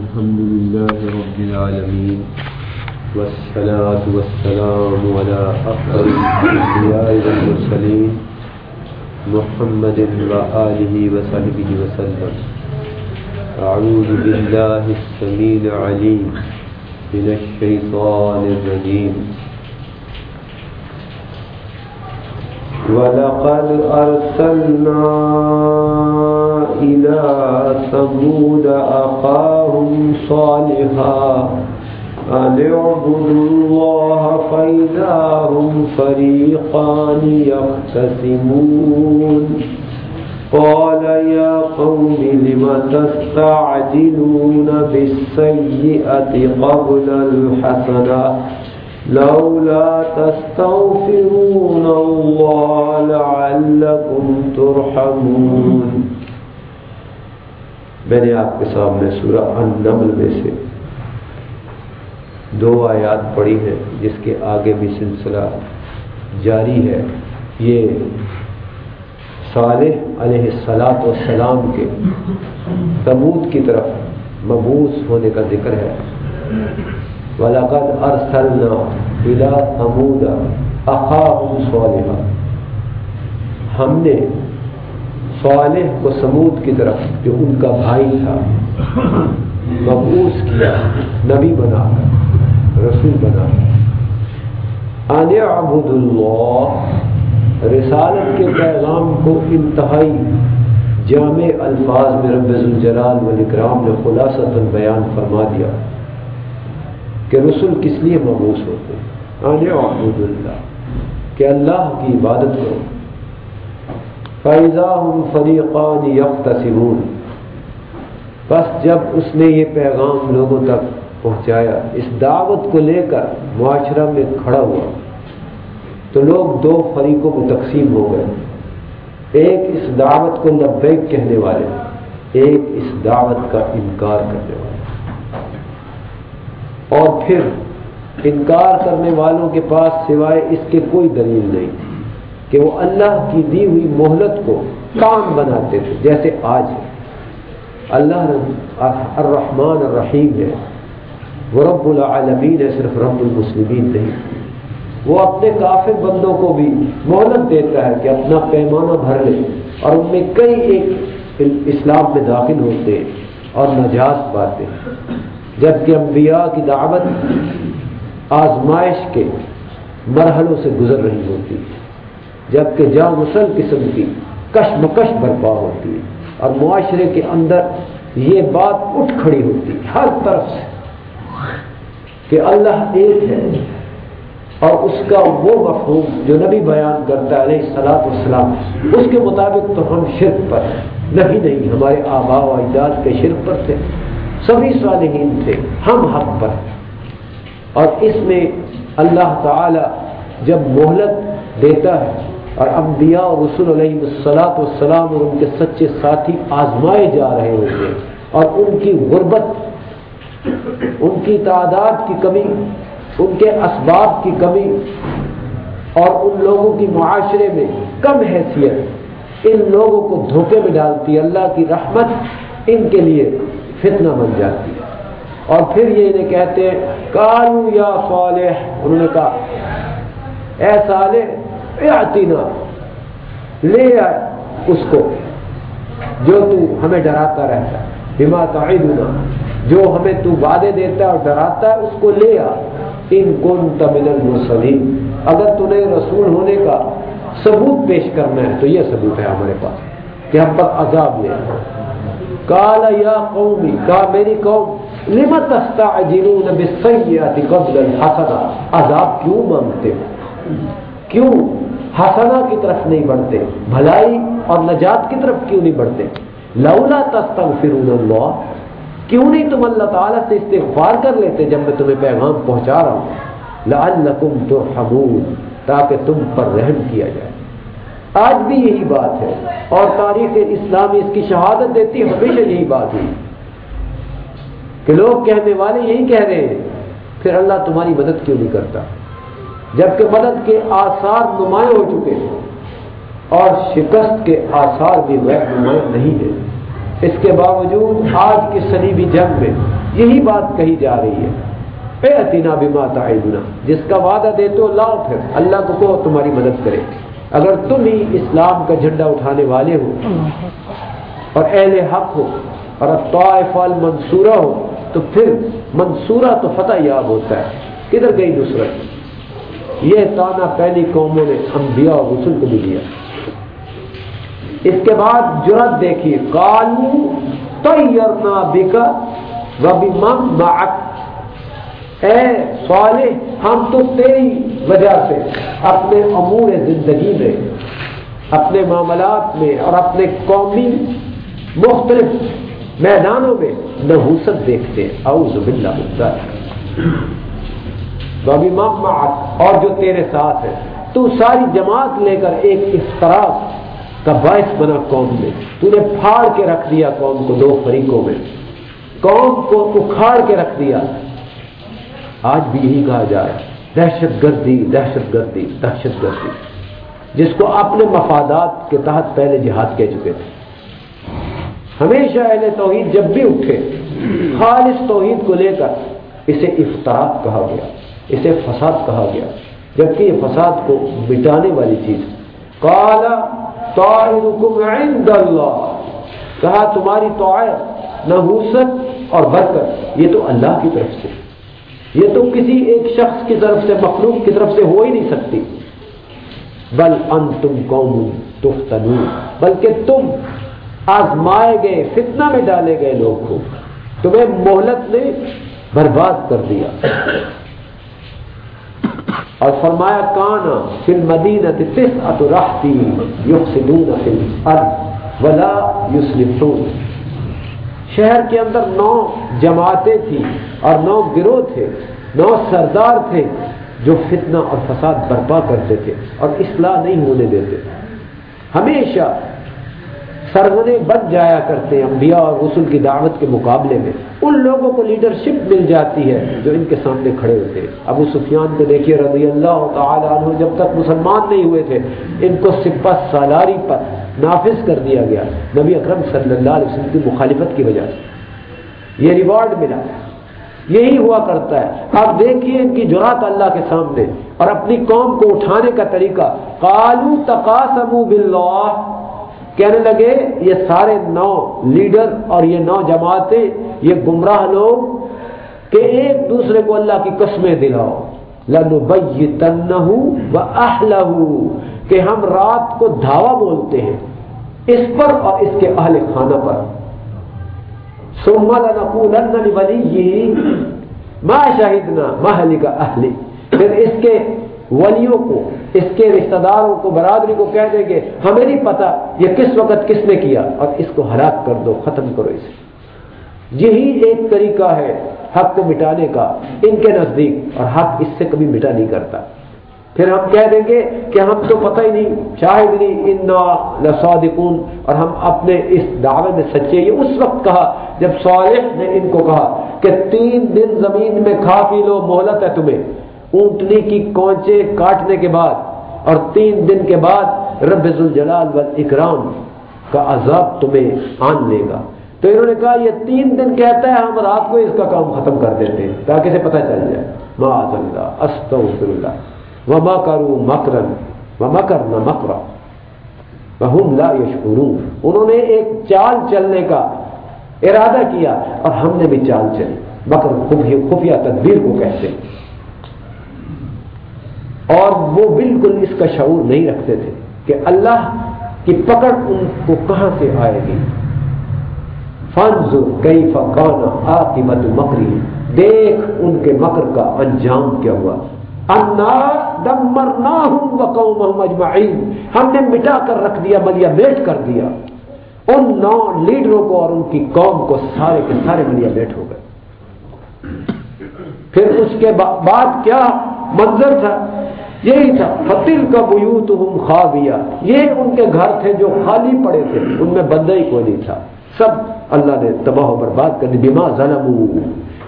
الحمد لله رب العالمين والصلاة والسلام على أفضل الأنبياء والمرسلين محمد وآله وصحبه وسلم. أعوذ بالله السميع العليم من الشيطان الرجيم. ولقد أرسلنا إلى ثمود أخاهم صالحا أن اعبدوا الله فإذا هم فريقان يختصمون قال يا قوم لم تستعجلون بالسيئة قبل الحسنة لولا تستغفرون الله لعلكم ترحمون میں نے آپ کے سامنے سورہ النمل میں سے دو آیات پڑھی ہیں جس کے آگے بھی سلسلہ جاری ہے۔ یہ صالح علیہ السلاط والسلام کے تبوت کی طرف مبوس ہونے کا ذکر ہے۔ وَلَقَدْ أَرْسَلْنَا إِلَىٰ ثَمُودَ أَخَاهُمْ صَالِحًا۔ ہم نے صالح کو سمود کی طرف جو ان کا بھائی تھا مبوس کیا، نبی بنا کر، رسول بنا کر۔ عبد اللہ، رسالت کے پیغام کو انتہائی جامع الفاظ میں رب الجلال والاکرام نے خلاصۃ بیان فرما دیا کہ رسول کس لیے مبوس ہوتے ہیں؟ عبد اللہ، کہ اللہ کی عبادت کرو۔ فیضا ہم فریقان یکتسمون بس جب اس نے یہ پیغام لوگوں تک پہنچایا، اس دعوت کو لے کر معاشرہ میں کھڑا ہوا، تو لوگ دو فریقوں میں تقسیم ہو گئے۔ ایک اس دعوت کو لبیک کہنے والے، ایک اس دعوت کا انکار کرنے والے۔ اور پھر انکار کرنے والوں کے پاس سوائے اس کے کوئی دلیل نہیں تھی۔ کہ وہ اللہ کی دی ہوئی مہلت کو کام بناتے تھے، جیسے آج ہے۔ اللہ الرحمن الرحیم ہے۔ وہ رب العالمین ہے، صرف رب المسلمین نہیں۔ وہ اپنے کافی بندوں کو بھی مہلت دیتا ہے کہ اپنا پیمانہ بھر لے اور ان میں کئی ایک اسلام میں داخل ہوتے ہیں اور نجات پاتے۔ ہیں جبکہ انبیاء کی دعوت آزمائش کے مرحلوں سے گزر رہی ہوتی۔ ہے جبکہ جا مسل قسم کی کشمکش برپا ہوتی ہے اور معاشرے کے اندر یہ بات اٹھ کھڑی ہوتی ہے ہر طرف سے کہ اللہ ایک ہے اور اس کا وہ مفہوم جو نبی بیان کرتا ہے علیہ السلاط والسلام، اس کے مطابق تو ہم شرک پر ہیں۔ نہیں نہیں، ہمارے آبا و اجداد کے شرک پر تھے۔ سبھی صالحین تھے، ہم حق پر اور اس میں اللہ تعالی جب مہلت دیتا ہے اور انبیاء اور رسول علیہ السلاط والسلام اور ان کے سچے ساتھی آزمائے جا رہے ہوتے ہیں اور ان کی غربت، ان کی تعداد کی کمی، ان کے اسباب کی کمی اور ان لوگوں کی معاشرے میں کم حیثیت ان لوگوں کو دھوکے میں ڈالتی ہے اللہ کی رحمت ان کے لیے فتنہ بن جاتی۔ ہے اور پھر یہ انہیں کہتے ہیں کالو یا صالح، انہوں نے کہا، اے صالح اے آتینا لے آئے اس کو۔ جو تو ہمیں ڈراتا رہتا۔ ہے بما تعیدنا جو ہمیں تو وعدے دیتا ہے اور ڈراتا ہے، اس کو لے آ۔ ان کون من المرسلین۔ اگر تمہیں رسول ہونے کا ثبوت پیش کرنا ہے، تو یہ ثبوت ہے ہمارے پاس۔ کہ ہم پر عذاب لے کالا یا قومی کا میری قوم لما تستعجلون بالسیئات قبل الحسنہ؟ عذاب کیوں مانگتے؟ ہو کیوں؟ حسنہ کی طرف نہیں بڑھتے، بھلائی اور نجات کی طرف کیوں نہیں بڑھتے؟ لولا تستغفرون اللہ، کیوں نہیں تم اللہ تعالیٰ سے استغفار کر لیتے جب میں تمہیں پیغام پہنچا رہا ہوں؟ لعلکم ترحمون، تاکہ تم پر رحم کیا جائے۔ آج بھی یہی بات ہے، اور تاریخ اسلامی اس کی شہادت دیتی ہمیشہ یہی بات ہوئی کہ لوگ کہنے والے یہی کہہ رہے ہیں، پھر اللہ تمہاری مدد کیوں نہیں کرتا؟ جبکہ مدد کے آثار نمایاں ہو چکے ہیں اور شکست کے آثار بھی غیر نمایاں نہیں ہے اس کے باوجود آج کی صلیبی جنگ میں یہی بات کہی جا رہی ہے۔ اے اتینا بھی ماتا جس کا وعدہ دیتے ہو لاؤ پھر، اللہ کو کہو تمہاری مدد کرے۔ اگر تم ہی اسلام کا جھنڈا اٹھانے والے ہو اور اہل حق ہو اور اب طائف منصورہ ہو، تو پھر منصورہ تو فتح یاب ہوتا ہے۔ کدھر گئی نصرت؟ یہ تانا پہلی قوموں نے انبیاء اور رسول کو بھی دیا۔ اس کے بعد جرت دیکھیے کالو تیرنا بکا اے صالح، ہم تو تیری وجہ سے اپنے امور زندگی میں، اپنے معاملات میں اور اپنے قومی مختلف میدانوں میں نحوست دیکھتے۔ اعوذ باللہ من معك اور جو تیرے ساتھ ہے۔ تو ساری جماعت لے کر ایک افطراک کا باعث بنا قوم میں۔ تو نے پھاڑ کے رکھ دیا قوم کو دو فریقوں میں۔ قوم کو اکھاڑ کے رکھ دیا۔ آج بھی یہی کہا جائے دہشت گردی دہشت گردی دہشت گردی۔ جس کو اپنے مفادات کے تحت پہلے جہاد کہہ چکے تھے۔ ہمیشہ اہل توحید جب بھی اٹھے، خالص توحید کو لے کر اسے افطرات کہا گیا۔ اسے فساد کہا گیا۔ جبکہ یہ فساد کو مٹانے والی چیز۔ کالا اللہ۔ کہا، تمہاری تو نحوست اور برکت، یہ تو اللہ کی طرف سے۔ یہ تو کسی ایک شخص کی طرف سے، مخلوق کی طرف سے ہو ہی نہیں سکتی۔ بل ان تم قوم تفتنو بلکہ تم آزمائے گئے، فتنہ میں ڈالے گئے لوگ کو تمہیں مہلت نے برباد کر دیا۔ اور فرمایا کانا فل مدینہ تس ات رحتی یوسدون فل ارد ولا یوسلفون شہر کے اندر نو جماعتیں تھیں اور نو گروہ تھے، نو سردار تھے جو فتنہ اور فساد برپا کرتے تھے اور اصلاح نہیں ہونے دیتے۔ ہمیشہ سرگنے بن جایا کرتے ہیں انبیاء اور رسول کی دعوت کے مقابلے میں۔ ان لوگوں کو لیڈرشپ مل جاتی ہے جو ان کے سامنے کھڑے ہوتے ہیں۔ ابو سفیان کو دیکھیے رضی اللہ تعالیٰ عنہ جب تک مسلمان نہیں ہوئے تھے، ان کو سپہ سالاری پر نافذ کر دیا گیا۔ نبی اکرم صلی اللہ علیہ وسلم کی مخالفت کی وجہ سے۔ یہ ریوارڈ ملا۔ یہی ہوا کرتا ہے۔ آپ دیکھیے ان کی جرات اللہ کے سامنے اور اپنی قوم کو اٹھانے کا طریقہ۔ کالو تقاسم باللہ۔ کہنے لگے، یہ سارے نو لیڈر اور یہ نو جماعتیں، یہ گمراہ لوگ، کہ ایک دوسرے کو اللہ کی قسمیں دلاؤ۔ لنو بئی کہ ہم رات کو دھاوا بولتے ہیں، اس پر اور اس کے اہل خانہ پر۔ سوما لنقولن ولی ما شاہدنا محلی کا اہلی۔ پھر اس کے ولیوں کو، اس کے رشتہ داروں کو، برادری کو کہہ دیں گے ہمیں نہیں پتا یہ کس وقت کس نے کیا، اور اس کو ہلاک کر دو، ختم کرو اسے۔ یہی ایک طریقہ ہے حق کو مٹانے کا، ان کے نزدیک، اور حق اس سے کبھی مٹا نہیں کرتا۔ پھر ہم کہہ دیں گے کہ ہم تو پتہ ہی نہیں شاہد نہیں، انا لصادقون۔ اور ہم اپنے اس دعوے میں سچے، یہ اس وقت کہا، جب صالح نے ان کو کہا کہ تین دن زمین میں کھا پی لو، مہلت ہے تمہیں۔ اونٹنی کی کونچے کاٹنے کے بعد اور تین دن کے بعد رب الجلال والاکرام کا عذاب تمہیں آن لے گا۔ تو انہوں نے کہا، یہ تین دن کہتا ہے، ہم رات کو اس کا کام ختم کر دیتے ہیں، تاکہ اسے پتہ چل جائے۔ معاذ اللہ استغفر اللہ وما کرو مکرن وما کرنا مکرا۔ بہم لا یشکرون۔ انہوں نے ایک چال چلنے کا ارادہ کیا اور ہم نے بھی چال چلی۔ مکر خفیہ تدبیر کو کہتے ہیں۔ اور وہ بالکل اس کا شعور نہیں رکھتے تھے کہ اللہ کی پکڑ ان کو کہاں سے آئے گی۔ فنز کئی فکانا آتی مکری دیکھ ان کے مکر کا انجام کیا ہوا۔ ہم نے مٹا کر رکھ دیا ملیا بیٹ کر دیا۔ ان نو لیڈروں کو اور ان کی قوم کو سارے کے سارے ملیا بیٹ ہو گئے۔ پھر اس کے بعد کیا منظر تھا؟ یہی تھا۔ فتل کا بوت ہم یہ ان کے گھر تھے جو خالی پڑے تھے۔ ان میں بندہ ہی کوئی نہیں تھا۔ سب اللہ نے تباہ و برباد کر دی۔ بیما ظلم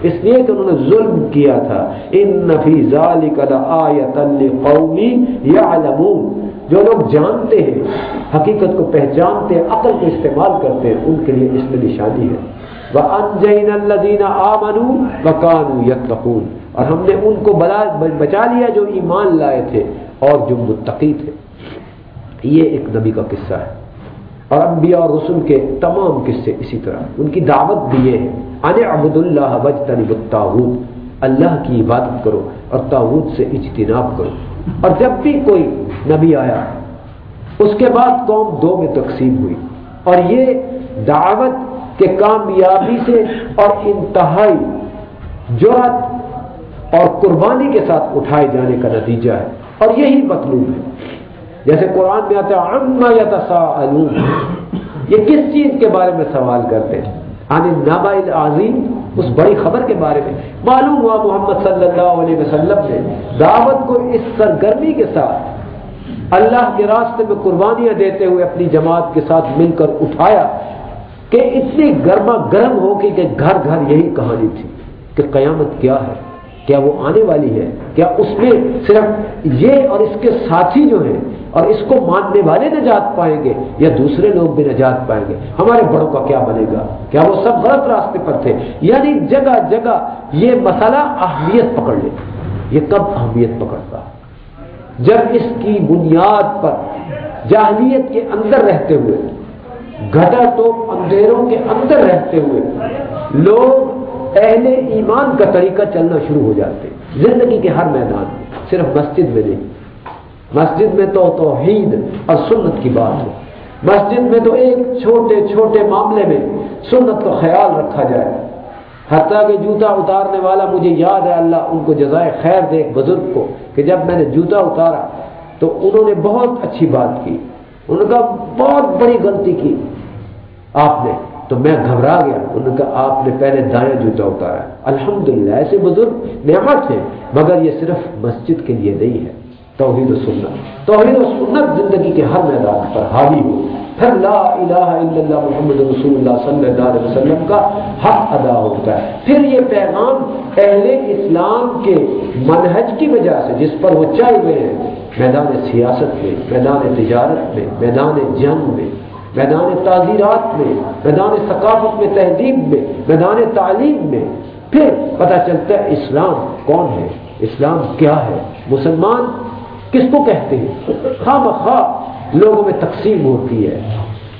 اس لیے کہ انہوں نے ظلم کیا تھا۔ ان نفی قومی یا جو لوگ جانتے ہیں، حقیقت کو پہچانتے ہیں عقل کو استعمال کرتے ہیں ان کے لیے اس میں نشانی ہے۔ وہ انجین الدین آمنو و کانو اور ہم نے ان کو بچا لیا جو ایمان لائے تھے اور جو متقی تھے۔ یہ ایک نبی کا قصہ ہے۔ اور انبیاء اور رسول کے تمام قصے اسی طرح۔ ان کی دعوت بھی یہ ہے۔ ان عبد اللہ وج تنب اللہ کی عبادت کرو اور تاوت سے اجتناب کرو۔ اور جب بھی کوئی نبی آیا، اس کے بعد قوم دو میں تقسیم ہوئی۔ اور یہ دعوت کے کامیابی سے اور انتہائی جرت اور قربانی کے ساتھ اٹھائے جانے کا نتیجہ ہے۔ اور یہی مطلوب ہے۔ جیسے قرآن میں آتا ہے یا یہ کس چیز کے بارے میں سوال کرتے ہیں؟ یعنی نابا عظیم اس بڑی خبر کے بارے میں۔ معلوم ہوا محمد صلی اللہ علیہ وسلم نے دعوت کو اس سرگرمی کے ساتھ اللہ کے راستے میں قربانیاں دیتے ہوئے اپنی جماعت کے ساتھ مل کر اٹھایا کہ اتنی گرما گرم ہو کہ گھر گھر یہی کہانی تھی کہ قیامت کیا ہے۔ کیا وہ آنے والی ہے؟ کیا اس میں صرف یہ اور اس کے ساتھی جو ہیں اور اس کو ماننے والے نجات پائیں گے یا دوسرے لوگ بھی نجات پائیں گے؟ ہمارے بڑوں کا کیا بنے گا؟ کیا وہ سب غلط راستے پر تھے؟ یعنی جگہ جگہ یہ مسئلہ اہمیت پکڑ لے۔ یہ کب اہمیت پکڑتا؟ جب اس کی بنیاد پر جاہلیت کے اندر رہتے ہوئے گٹا تو اندھیروں کے اندر رہتے ہوئے، لوگ اہل ایمان کا طریقہ چلنا شروع ہو جاتے زندگی کے ہر میدان میں، صرف مسجد میں نہیں۔ مسجد میں تو توحید اور سنت کی بات ہو مسجد میں تو ایک چھوٹے چھوٹے معاملے میں سنت کا خیال رکھا جائے۔ حتیٰ کہ جوتا اتارنے والا مجھے یاد ہے، اللہ ان کو جزائے خیر دے ایک بزرگ کو کہ جب میں نے جوتا اتارا تو انہوں نے بہت اچھی بات کی۔ ان کا بہت بڑی غلطی کی۔ آپ نے تو میں گھبرا گیا۔ ان کا آپ نے پہلے دائیں جوتا اتارا الحمدللہ، ایسے بزرگ نعمت ہیں، مگر یہ صرف مسجد کے لیے نہیں ہے۔ توحید و سنت۔ توحید و سنت زندگی کے ہر میدان پر حاوی ہو۔ پھر لا الہ الا اللہ محمد رسول اللہ صلی اللہ علیہ وسلم کا حق ادا ہوتا ہے۔ پھر یہ پیغام اہل اسلام کے منہج کی وجہ سے، جس پر وہ چائے ہوئے ہیں، میدان سیاست میں، میدان تجارت میں، میدان جنگ میں میدان تعزیرات میں، میدان ثقافت میں، تہذیب میں، میدان تعلیم میں۔ پھر پتہ چلتا ہے اسلام کون ہے؟ اسلام کیا ہے؟ مسلمان کس کو کہتے ہیں؟ خواہ مخواہ لوگوں میں تقسیم ہوتی ہے۔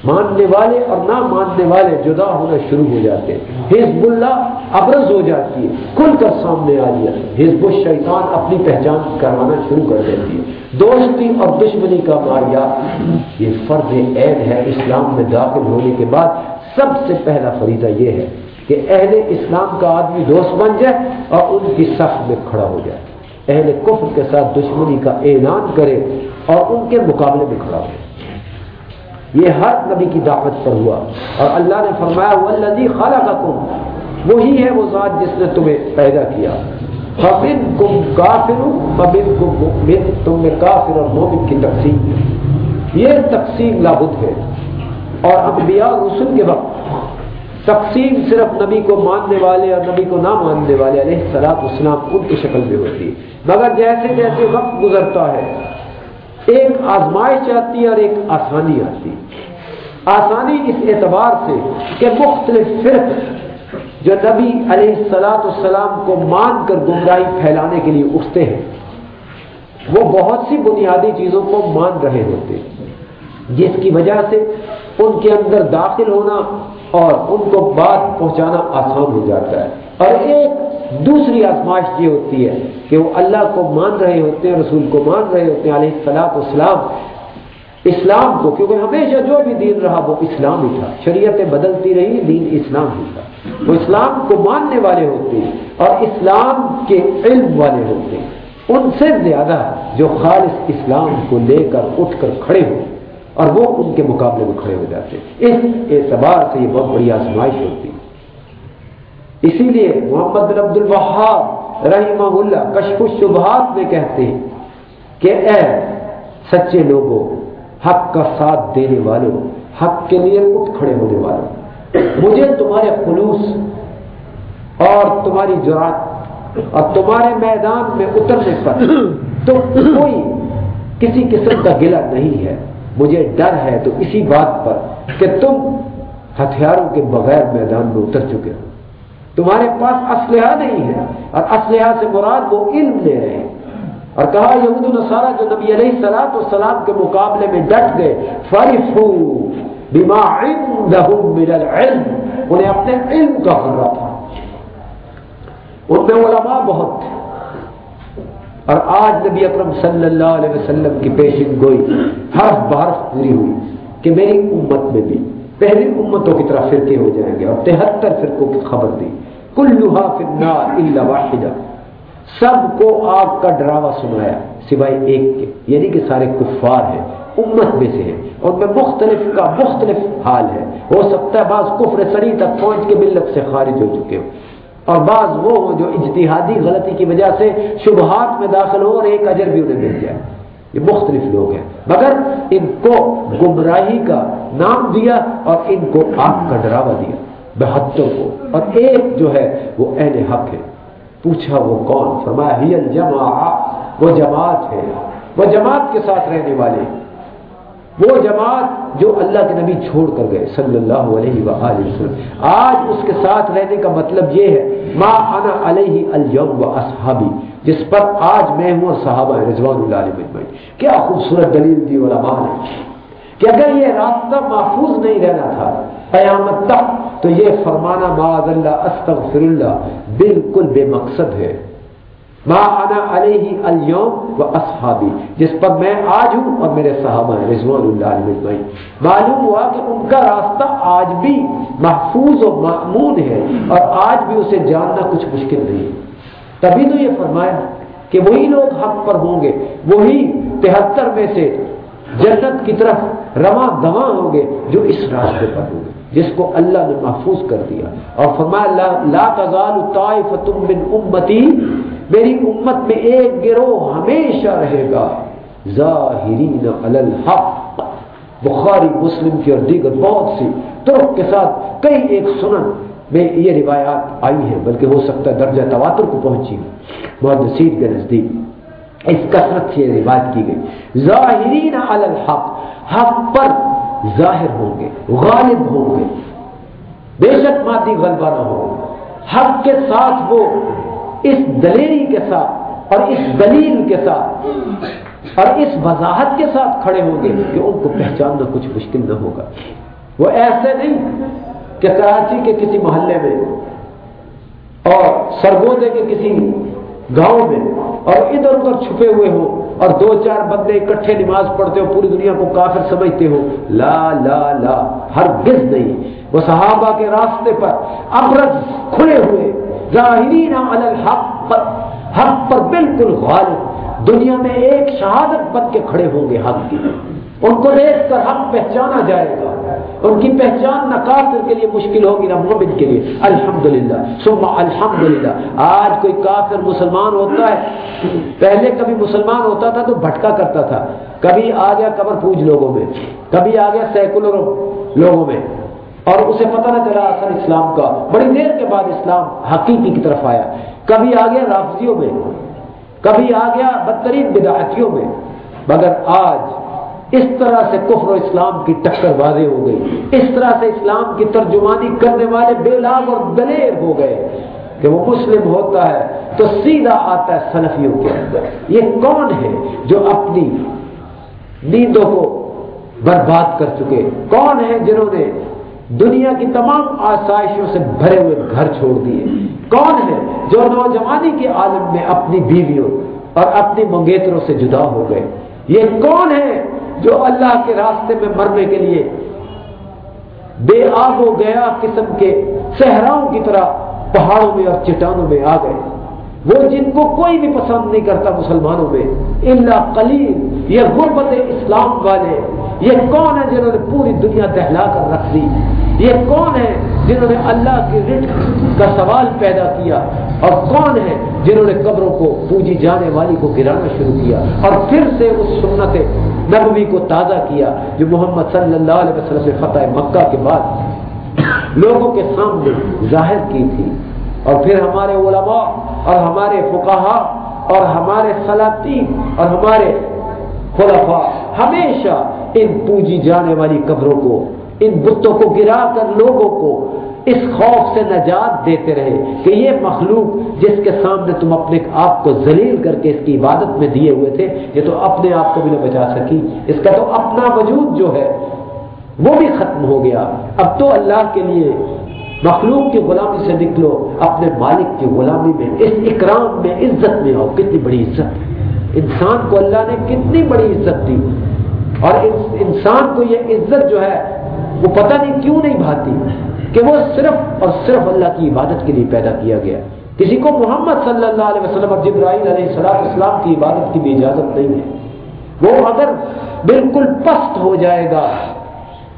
ماننے والے اور نہ ماننے والے جدا ہونا شروع ہو جاتے ہیں۔ حزب اللہ ابرز ہو جاتی ہے۔ کھل کر سامنے آ جاتی ہے۔ حزب الشیطان اپنی پہچان کروانا شروع کر دیتی ہے۔ دوستی اور دشمنی کا ماریا۔ یہ فرض عید ہے۔ اسلام میں داخل ہونے کے بعد سب سے پہلا فریضہ یہ ہے کہ اہل اسلام کا آدمی دوست بن جائے اور ان کی سخت میں کھڑا ہو جائے۔ اہل کفر کے ساتھ دشمنی کا اعلان کرے اور ان کے مقابلے میں کھڑا ہو یہ ہر نبی کی دعوت پر ہوا۔ اور اللہ نے فرمایا وہ اللہ خالہ کا وہی ہے وہ ذات جس نے تمہیں پیدا کیا۔ فبن کم کافر فبن کم تم میں کافر اور مومن کی تقسیم یہ تقسیم لابد ہے۔ اور انبیاء رسول کے وقت تقسیم صرف نبی کو ماننے والے اور نبی کو نہ ماننے والے، علیہ سلاط اسلام ان کی شکل میں ہوتی ہے۔ مگر جیسے جیسے وقت گزرتا ہے ایک آزمائش آتی ہے اور ایک آسانی آتی ہے۔ آسانی اس اعتبار سے کہ مختلف فرق جو نبی علیہ السلاط السلام کو مان کر گمراہی پھیلانے کے لیے اٹھتے ہیں، وہ بہت سی بنیادی چیزوں کو مان رہے ہوتے ہیں۔ جس کی وجہ سے ان کے اندر داخل ہونا اور ان کو بات پہنچانا آسان ہو جاتا ہے۔ اور ایک دوسری آزمائش یہ ہوتی ہے کہ وہ اللہ کو مان رہے ہوتے ہیں، رسول کو مان رہے ہوتے ہیں، علیہ السلاط اسلام اسلام کو، کیونکہ ہمیشہ جو بھی دین رہا وہ اسلام ہی تھا۔ شریعتیں بدلتی رہی، دین اسلام ہی تھا۔ وہ اسلام کو ماننے والے ہوتے ہیں اور اسلام کے علم والے ہوتے ہیں۔ ان سے زیادہ جو خالص اسلام کو لے کر اٹھ کر کھڑے ہو اور وہ ان کے مقابلے میں کھڑے ہو جاتے ہیں۔ اس اعتبار سے یہ بہت بڑی آزمائش ہوتی ہے۔ اسی لیے محمد بن عبد الوہاب رحمہ اللہ کشف الشبہات میں کہتے ہیں کہ اے سچے لوگوں، حق کا ساتھ دینے والوں، حق کے لیے اٹھ کھڑے ہونے والوں، مجھے تمہارے خلوص اور تمہاری جرات اور تمہارے میدان میں اترنے پر تو کوئی کسی قسم کا گلا نہیں ہے۔ مجھے ڈر ہے تو اسی بات پر کہ تم ہتھیاروں کے بغیر میدان میں اتر چکے ہو۔ تمہارے پاس اسلحہ نہیں ہے اور اسلحہ سے مراد وہ علم لے رہے ہیں۔ اور کہا یہود النصارہ جو نبی علیہ السلام السلام کے مقابلے میں ڈٹ گئے فرفو بما عندهم من العلم۔ انہیں اپنے علم کا خرا تھا۔ ان میں علماء بہت تھے۔ اور آج نبی اکرم صلی اللہ علیہ وسلم کی پیشن گوئی حرف بحرف پوری ہوئی کہ میری امت میں بھی۔ پہلی امتوں کی طرح فرقے ہو جائیں گے اور تہتر فرقوں کی خبر دی۔ کل لوہا فرنار اللہ واحدہ۔ سب کو آگ کا ڈراوا سنایا، سوائے ایک کے۔ یعنی کہ سارے کفار ہیں، امت میں سے ہیں۔ اور میں مختلف کا مختلف حال ہے۔ ہو سکتا ہے بعض کفر سری تک پہنچ کے ملت سے خارج ہو چکے ہو اور بعض وہ ہوں جو اجتہادی غلطی کی وجہ سے شبہات میں داخل ہو اور ایک اجر بھی انہیں مل جائے۔ یہ مختلف لوگ ہیں۔ مگر ان کو گمراہی کا نام دیا اور ان کو آگ کا ڈراوا دیا۔ بہتر کو۔ اور ایک جو ہے وہ اہل حق ہے۔ پوچھا وہ کون؟ فرمایا، ہی الجماع وہ جماعت ہے۔ وہ جماعت کے ساتھ رہنے والے۔ وہ جماعت جو اللہ کے نبی چھوڑ کر گئے۔ صلی اللہ علیہ وآلہ وسلم۔ آج اس کے ساتھ رہنے کا مطلب یہ ہے، ما انا علیہ اليوم و اصحابی۔ جس پر آج میں ہوں اور صحابہ رضوان اللہ علیہ مجمعین۔ کیا خوبصورت دلیل دی علماء نے کہ اگر یہ راستہ محفوظ نہیں رہنا تھا قیامت تک، تو یہ فرمانا معاذ اللہ استغفر اللہ بالکل بے مقصد ہے۔ ما انا علیہ اليوم و اصحابی، جس پر میں آج ہوں اور میرے صحابہ ہیں رضوان اللہ علیہ معلوم ہوا کہ ان کا راستہ آج بھی محفوظ و معمون ہے اور آج بھی اسے جاننا کچھ مشکل نہیں۔ تبھی تو یہ فرمایا کہ وہی لوگ حق پر ہوں گے، وہی تہتر میں سے جنت کی طرف رواں دواں ہوں گے جو اس راستے پر ہوں گے، جس کو اللہ نے محفوظ کر دیا۔ اور فرمایا، لا تزال طائفۃ من امتی، میری امت میں ایک گروہ ہمیشہ رہے گا۔ ظاہرین علی الحق۔ بخاری، مسلم کی اور دیگر بہت سی، ترک کے ساتھ کئی ایک سنن میں یہ روایات آئی ہیں، بلکہ ہو سکتا ہے درجہ تواتر کو پہنچی بہت نصیب کے نزدیک اس کثرت سے یہ روایت کی گئی۔ ظاہرین علی الحق، حق پر ظاہر ہوں گے، غالب ہوں گے۔ بے شک مادی غلبہ نہ ہو حق کے ساتھ وہ اس دلیری کے ساتھ اور اس دلیل کے ساتھ اور اس وضاحت کے ساتھ کھڑے ہوں گے کہ ان کو پہچاننا کچھ مشکل نہ ہوگا۔ وہ ایسے نہیں۔ کہ کراچی کے کسی محلے میں اور سرگودے کے کسی گاؤں میں اور ادھر ادھر چھپے ہوئے ہو اور دو چار بندے اکٹھے نماز پڑھتے ہو پوری دنیا کو کافر سمجھتے ہو لا لا لا، ہر گز نہیں۔ وہ صحابہ کے راستے پر ابرز کھلے ہوئے، ظاہرین علی الحق پر، حق پر بالکل غالب۔ دنیا میں ایک شہادت بن کے کھڑے ہوں گے حق کی ان کو دیکھ کر حق پہچانا جائے گا۔ ان کی پہچان نہ کافر کے لیے مشکل ہوگی، نہ مومن کے لیے۔ الحمدللہ۔ ثم الحمدللہ۔ آج کوئی کافر مسلمان ہوتا ہے، پہلے کبھی مسلمان ہوتا تھا تو بھٹکا کرتا تھا۔ کبھی آ گیا قبر پوج لوگوں میں، کبھی آ گیا سیکولر لوگوں میں۔ اور اسے پتہ نہ چلا اصل اسلام کا۔ بڑی دیر کے بعد اسلام حقیقی کی طرف آیا۔ کبھی آ گیا رافضیوں میں، کبھی آ گیا بدترین بدعتیوں میں۔ مگر آج اس طرح سے کفر و اسلام کی ٹکر واضح ہو گئی۔ اس طرح سے اسلام کی ترجمانی کرنے والے بے لاگ اور دلیر ہو گئے کہ وہ مسلم ہوتا ہے تو سیدھا آتا ہے سلفیوں کے اندر۔ یہ کون ہے جو اپنی نیندوں کو برباد کر چکے؟ کون ہے جنہوں نے دنیا کی تمام آسائشوں سے بھرے ہوئے گھر چھوڑ دیے؟ کون ہے جو نوجوانی کے عالم میں اپنی بیویوں اور اپنی منگیتروں سے جدا ہو گئے؟ یہ کون ہے جو اللہ کے راستے میں مرنے کے لیے بے آب و گیا قسم کے صحراؤں کی طرح پہاڑوں میں اور چٹانوں میں آ گئے؟ وہ جن کو کوئی بھی پسند نہیں کرتا مسلمانوں میں اللہ قلیل، یہ غربت اسلام والے۔ یہ کون ہے جنہوں نے پوری دنیا دہلا کر رکھ دی؟ یہ کون ہے جنہوں نے اللہ کی رٹ کا سوال پیدا کیا؟ اور کون ہے جنہوں نے قبروں کو پوجی جانے والی کو گرانا شروع کیا اور پھر سے اس سنت نبوی کو تازہ کیا جو محمد صلی اللہ علیہ وسلم نے فتح مکہ کے بعد لوگوں کے سامنے ظاہر کی تھی۔ اور پھر ہمارے علماء اور ہمارے فقہا اور ہمارے سلاطین اور ہمارے خلفاء ہمیشہ ان پوجی جانے والی قبروں کو، ان بتوں کو گرا کر لوگوں کو اس خوف سے نجات دیتے رہے کہ یہ مخلوق جس کے سامنے تم اپنے آپ کو ذلیل کر کے اس کی عبادت میں دیے ہوئے تھے، یہ تو اپنے آپ کو بھی نہ بچا سکی۔ اس کا تو اپنا وجود جو ہے، وہ بھی ختم ہو گیا۔ اب تو اللہ کے لیے مخلوق کی غلامی سے نکلو، اپنے مالک کی غلامی میں، اس اکرام میں، عزت میں آؤ کتنی بڑی عزت۔ انسان کو اللہ نے کتنی بڑی عزت دی۔ اور انسان کو یہ عزت جو ہے، وہ پتہ نہیں کیوں نہیں بھاتی۔ کہ وہ صرف اور صرف اللہ کی عبادت کے لیے پیدا کیا گیا۔ کسی کو محمد صلی اللہ علیہ وسلم اور جبرائیل علیہ السلام اسلام کی عبادت کی بھی اجازت نہیں ہے۔ وہ اگر بالکل پست ہو جائے گا،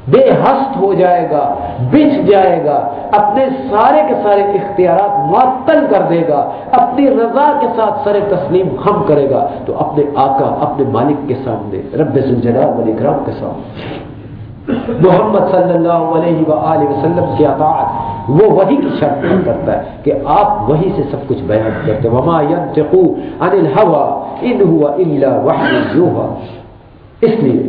بے ہست ہو جائے گا، بچ جائے گا، اپنے سارے کے سارے اختیارات معطل کر دے گا، اپنی رضا کے ساتھ سر تسلیم خم کرے گا، تو اپنے آقا، اپنے مالک کے سامنے، رب سلجلال ولی کرام کے سامنے۔ محمد صلی اللہ علیہ وآلہ وسلم کی اطاعت، وہ وہی کی شرط کرتا ہے کہ آپ وہی سے سب کچھ بیان کرتے وما ينتقو عن الهوى ان هو الا وحی يوحى۔ اس لیے،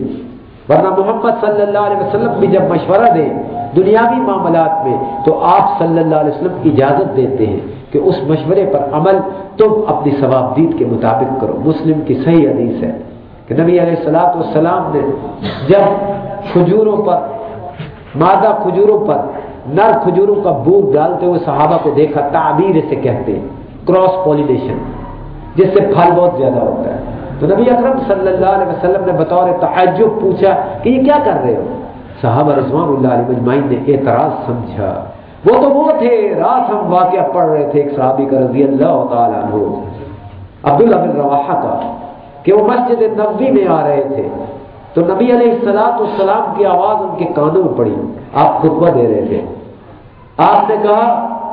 ورنہ محمد صلی اللہ علیہ وسلم بھی جب مشورہ دے دنیاوی معاملات میں، تو آپ صلی اللہ علیہ وسلم اجازت دیتے ہیں کہ اس مشورے پر عمل تم اپنی ثوابدید کے مطابق کرو۔ مسلم کی صحیح حدیث ہے کہ نبی علیہ السلاۃ والسلام نے جب کھجوروں پر، مادہ کھجوروں پر، نر کھجوروں کا بوٹ ڈالتے ہوئے صحابہ کو دیکھا، تعبیر سے کہتے ہیں کراس پولیشن جس سے پھل بہت زیادہ ہوتا ہے۔ تو نبی اکرم صلی اللہ علیہ وسلم نے بطور تعجب پوچھا کہ یہ کیا کر رہے ہو؟ صحابہ رضوان اللہ علیہ مجمعین نے اعتراض سمجھا۔ وہ تو وہ تھے، رات ہم واقعہ پڑھ رہے تھے ایک صحابی کا رضی اللہ تعالیٰ عنہ۔ عبداللہ بن رواحہ کا، کہ وہ مسجد نبی میں آ رہے تھے۔ تو نبی علیہ السلاط السلام کی آواز ان کے کانوں میں پڑی۔ آپ خطبہ دے رہے تھے۔ آپ نے کہا،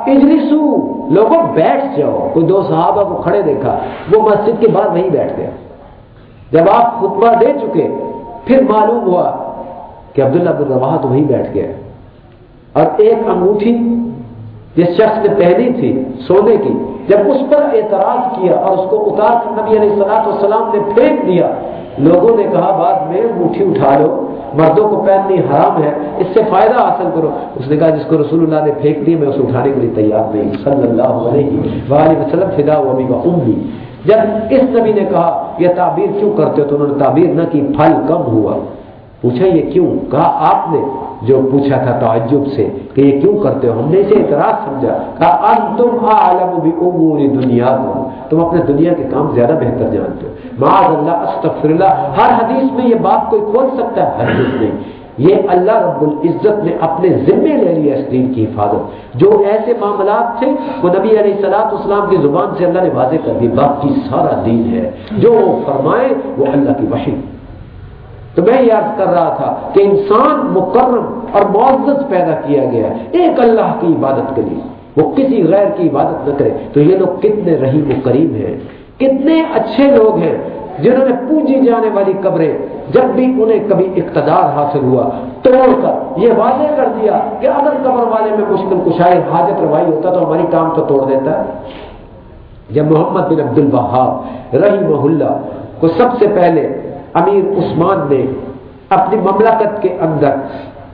اجلسو، لوگوں بیٹھ جاؤ۔ کوئی دو صحابہ کو کھڑے دیکھا۔ وہ مسجد کے بعد وہیں بیٹھ گیا جب آپ خطبہ دے چکے، پھر معلوم ہوا کہ عبداللہ بن روا تو وہیں بیٹھ گیا۔ اور ایک انگوٹھی جس شخص نے پہنی تھی سونے کی، جب اس پر اعتراض کیا اور اس کو اتار کر نبی علیہ السلاط والسلام نے پھینک دیا لوگوں نے کہا، بعد میں انگوٹھی اٹھا لو، مردوں کو پہننی حرام ہے، اس سے فائدہ حاصل کرو۔ اس نے کہا، جس کو رسول اللہ نے پھینک دی، میں اسے اٹھانے کے لیے تیار نہیں۔ صلی اللہ علیہ وسلم، فدا و امی۔ جب اس نبی نے کہا، یہ تعبیر کیوں کرتے ہو؟ تو انہوں نے تعبیر نہ کی، پھل کم ہوا۔ پوچھا یہ کیوں؟ کہا، آپ نے جو پوچھا تھا تعجب سے کہ یہ کیوں کرتے ہو؟ ہم نے اسے اعتراض سمجھا۔ کہا، انتم عالم بھی امور دنیا کو تم اپنے دنیا کے کام زیادہ بہتر جانتے ہو۔ معاذ اللہ، استغفر اللہ۔ ہر حدیث میں یہ بات کوئی کھول سکتا ہے؟ حدیث نہیں یہ اللہ رب العزت نے اپنے ذمے لے لیا اس دین کی حفاظت۔ جو ایسے معاملات تھے، وہ نبی علیہ سلاط اسلام کی زبان سے اللہ نے واضح کر دی، باقی سارا دین ہے۔ جو وہ فرمائے، وہ اللہ کی وحی۔ تو میں یاد کر رہا تھا کہ انسان مکرم اور معزز پیدا کیا گیا ایک اللہ کی عبادت کے لیے، وہ کسی غیر کی عبادت نہ کرے۔ تو یہ لوگ کتنے رحیم و کریم ہیں۔ کتنے اچھے لوگ ہیں جنہوں نے پوجی جانے والی قبریں جب بھی انہیں کبھی اقتدار حاصل ہوا، توڑ کر یہ واضح کر دیا کہ اگر قبر والے میں مشکل کشائی حاجت روائی ہوتا تو ہماری کام تو توڑ دیتا۔ جب محمد بن عبد البہاب رحیم اللہ کو سب سے پہلے امیر عثمان نے اپنی مملکت کے اندر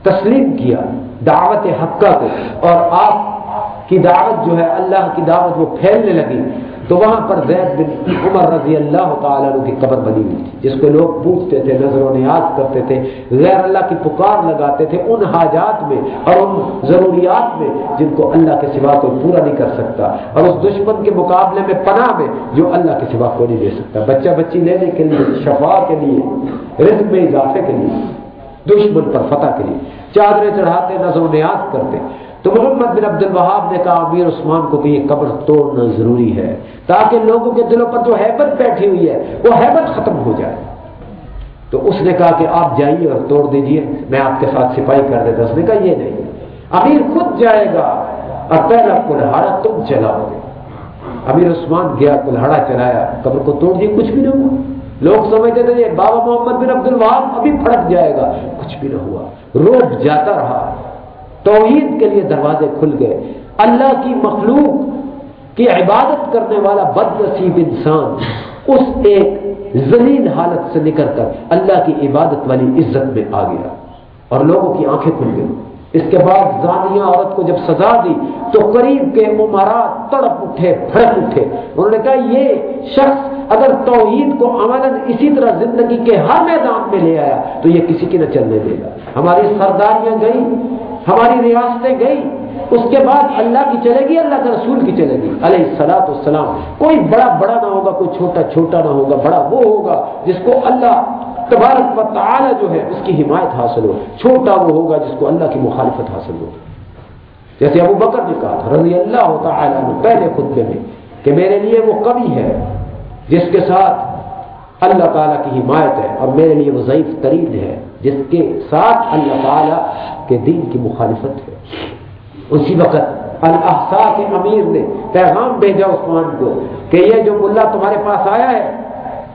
تسلیم کیا دعوت حقہ کو اور آپ کی دعوت جو ہے اللہ کی دعوت وہ پھیلنے لگی تو وہاں پر زید بن عمر رضی اللہ تعالیٰ عنہ کی قبر بنی ہوئی تھی، جس کو لوگ پوچھتے تھے، نظر و نیاز کرتے تھے، غیر اللہ کی پکار لگاتے تھے ان حاجات میں اور ان ضروریات میں جن کو اللہ کے سوا کوئی پورا نہیں کر سکتا اور اس دشمن کے مقابلے میں پناہ میں جو اللہ کے سوا کوئی نہیں دے سکتا۔ بچہ بچی لینے کے لیے، شفا کے لیے، رزق میں اضافے کے لیے، دشمن پر فتح کے لیے، چادریں چڑھاتے، نظر و نیاز کرتے۔ تو محمد بن عبد الوہاب نے کہا، امیر عثمان کو کہ یہ قبر توڑنا ضروری ہے، تاکہ لوگوں کے دلوں پر جو حیبت بیٹھی ہوئی ہے، وہ حیبت ختم ہو جائے۔ تو اس نے کہا کہ آپ جائیے اور توڑ دیجیے، میں آپ کے ساتھ سپاہی کر دیتا اس نے کہا، یہ نہیں۔ امیر خود جائے گا اور پہلا کلہاڑا تم چلاؤ گے۔ امیر عثمان گیا، کلہاڑا چلایا، قبر کو توڑ دیا کچھ بھی نہ ہوا۔ لوگ سمجھتے تھے بابا محمد بن عبد الوہاب ابھی پھڑک جائے گا، کچھ بھی نہ ہوا۔ روپ جاتا رہا۔ توحید کے لیے دروازے کھل گئے۔ اللہ کی مخلوق کی عبادت کرنے والا بد نصیب انسان اس ایک زمین حالت سے نکل کر اللہ کی عبادت والی عزت میں آ گیا۔ اور لوگوں کی آنکھیں کھل گئی اس کے بعد زانیہ عورت کو جب سزا دی تو قریب کے ممارات تڑپ اٹھے، پھڑک اٹھے۔ انہوں نے کہا، یہ شخص اگر توحید کو عمل اسی طرح زندگی کے ہر میدان میں لے آیا تو یہ کسی کی نہ چلنے دے گا۔ ہماری سرداریاں گئی ہماری ریاستیں گئی اس کے بعد اللہ کی چلے گی، اللہ کے رسول کی چلے گی۔ علیہ السلاط السلام کوئی بڑا بڑا نہ ہوگا، کوئی چھوٹا چھوٹا نہ ہوگا، بڑا وہ ہوگا جس کو اللہ تبارک و تعالی جو ہے، اس کی حمایت حاصل ہو۔ چھوٹا وہ ہوگا جس کو اللہ کی مخالفت حاصل ہو۔ جیسے ابو بکر نے کہا تھا، رضی اللہ تعالیٰ نے پہلے خطبے میں کہ میرے لیے وہ کبھی ہے جس کے ساتھ اللہ تعالیٰ کی حمایت ہے اور میرے لیے وہ ضعیف ترین ہے، جس کے ساتھ اللہ تعالیٰ کے دین کی مخالفت ہے۔ اسی وقت الحسا کے امیر نے پیغام بھیجا عثمان کو کہ یہ جو ملا تمہارے پاس آیا ہے،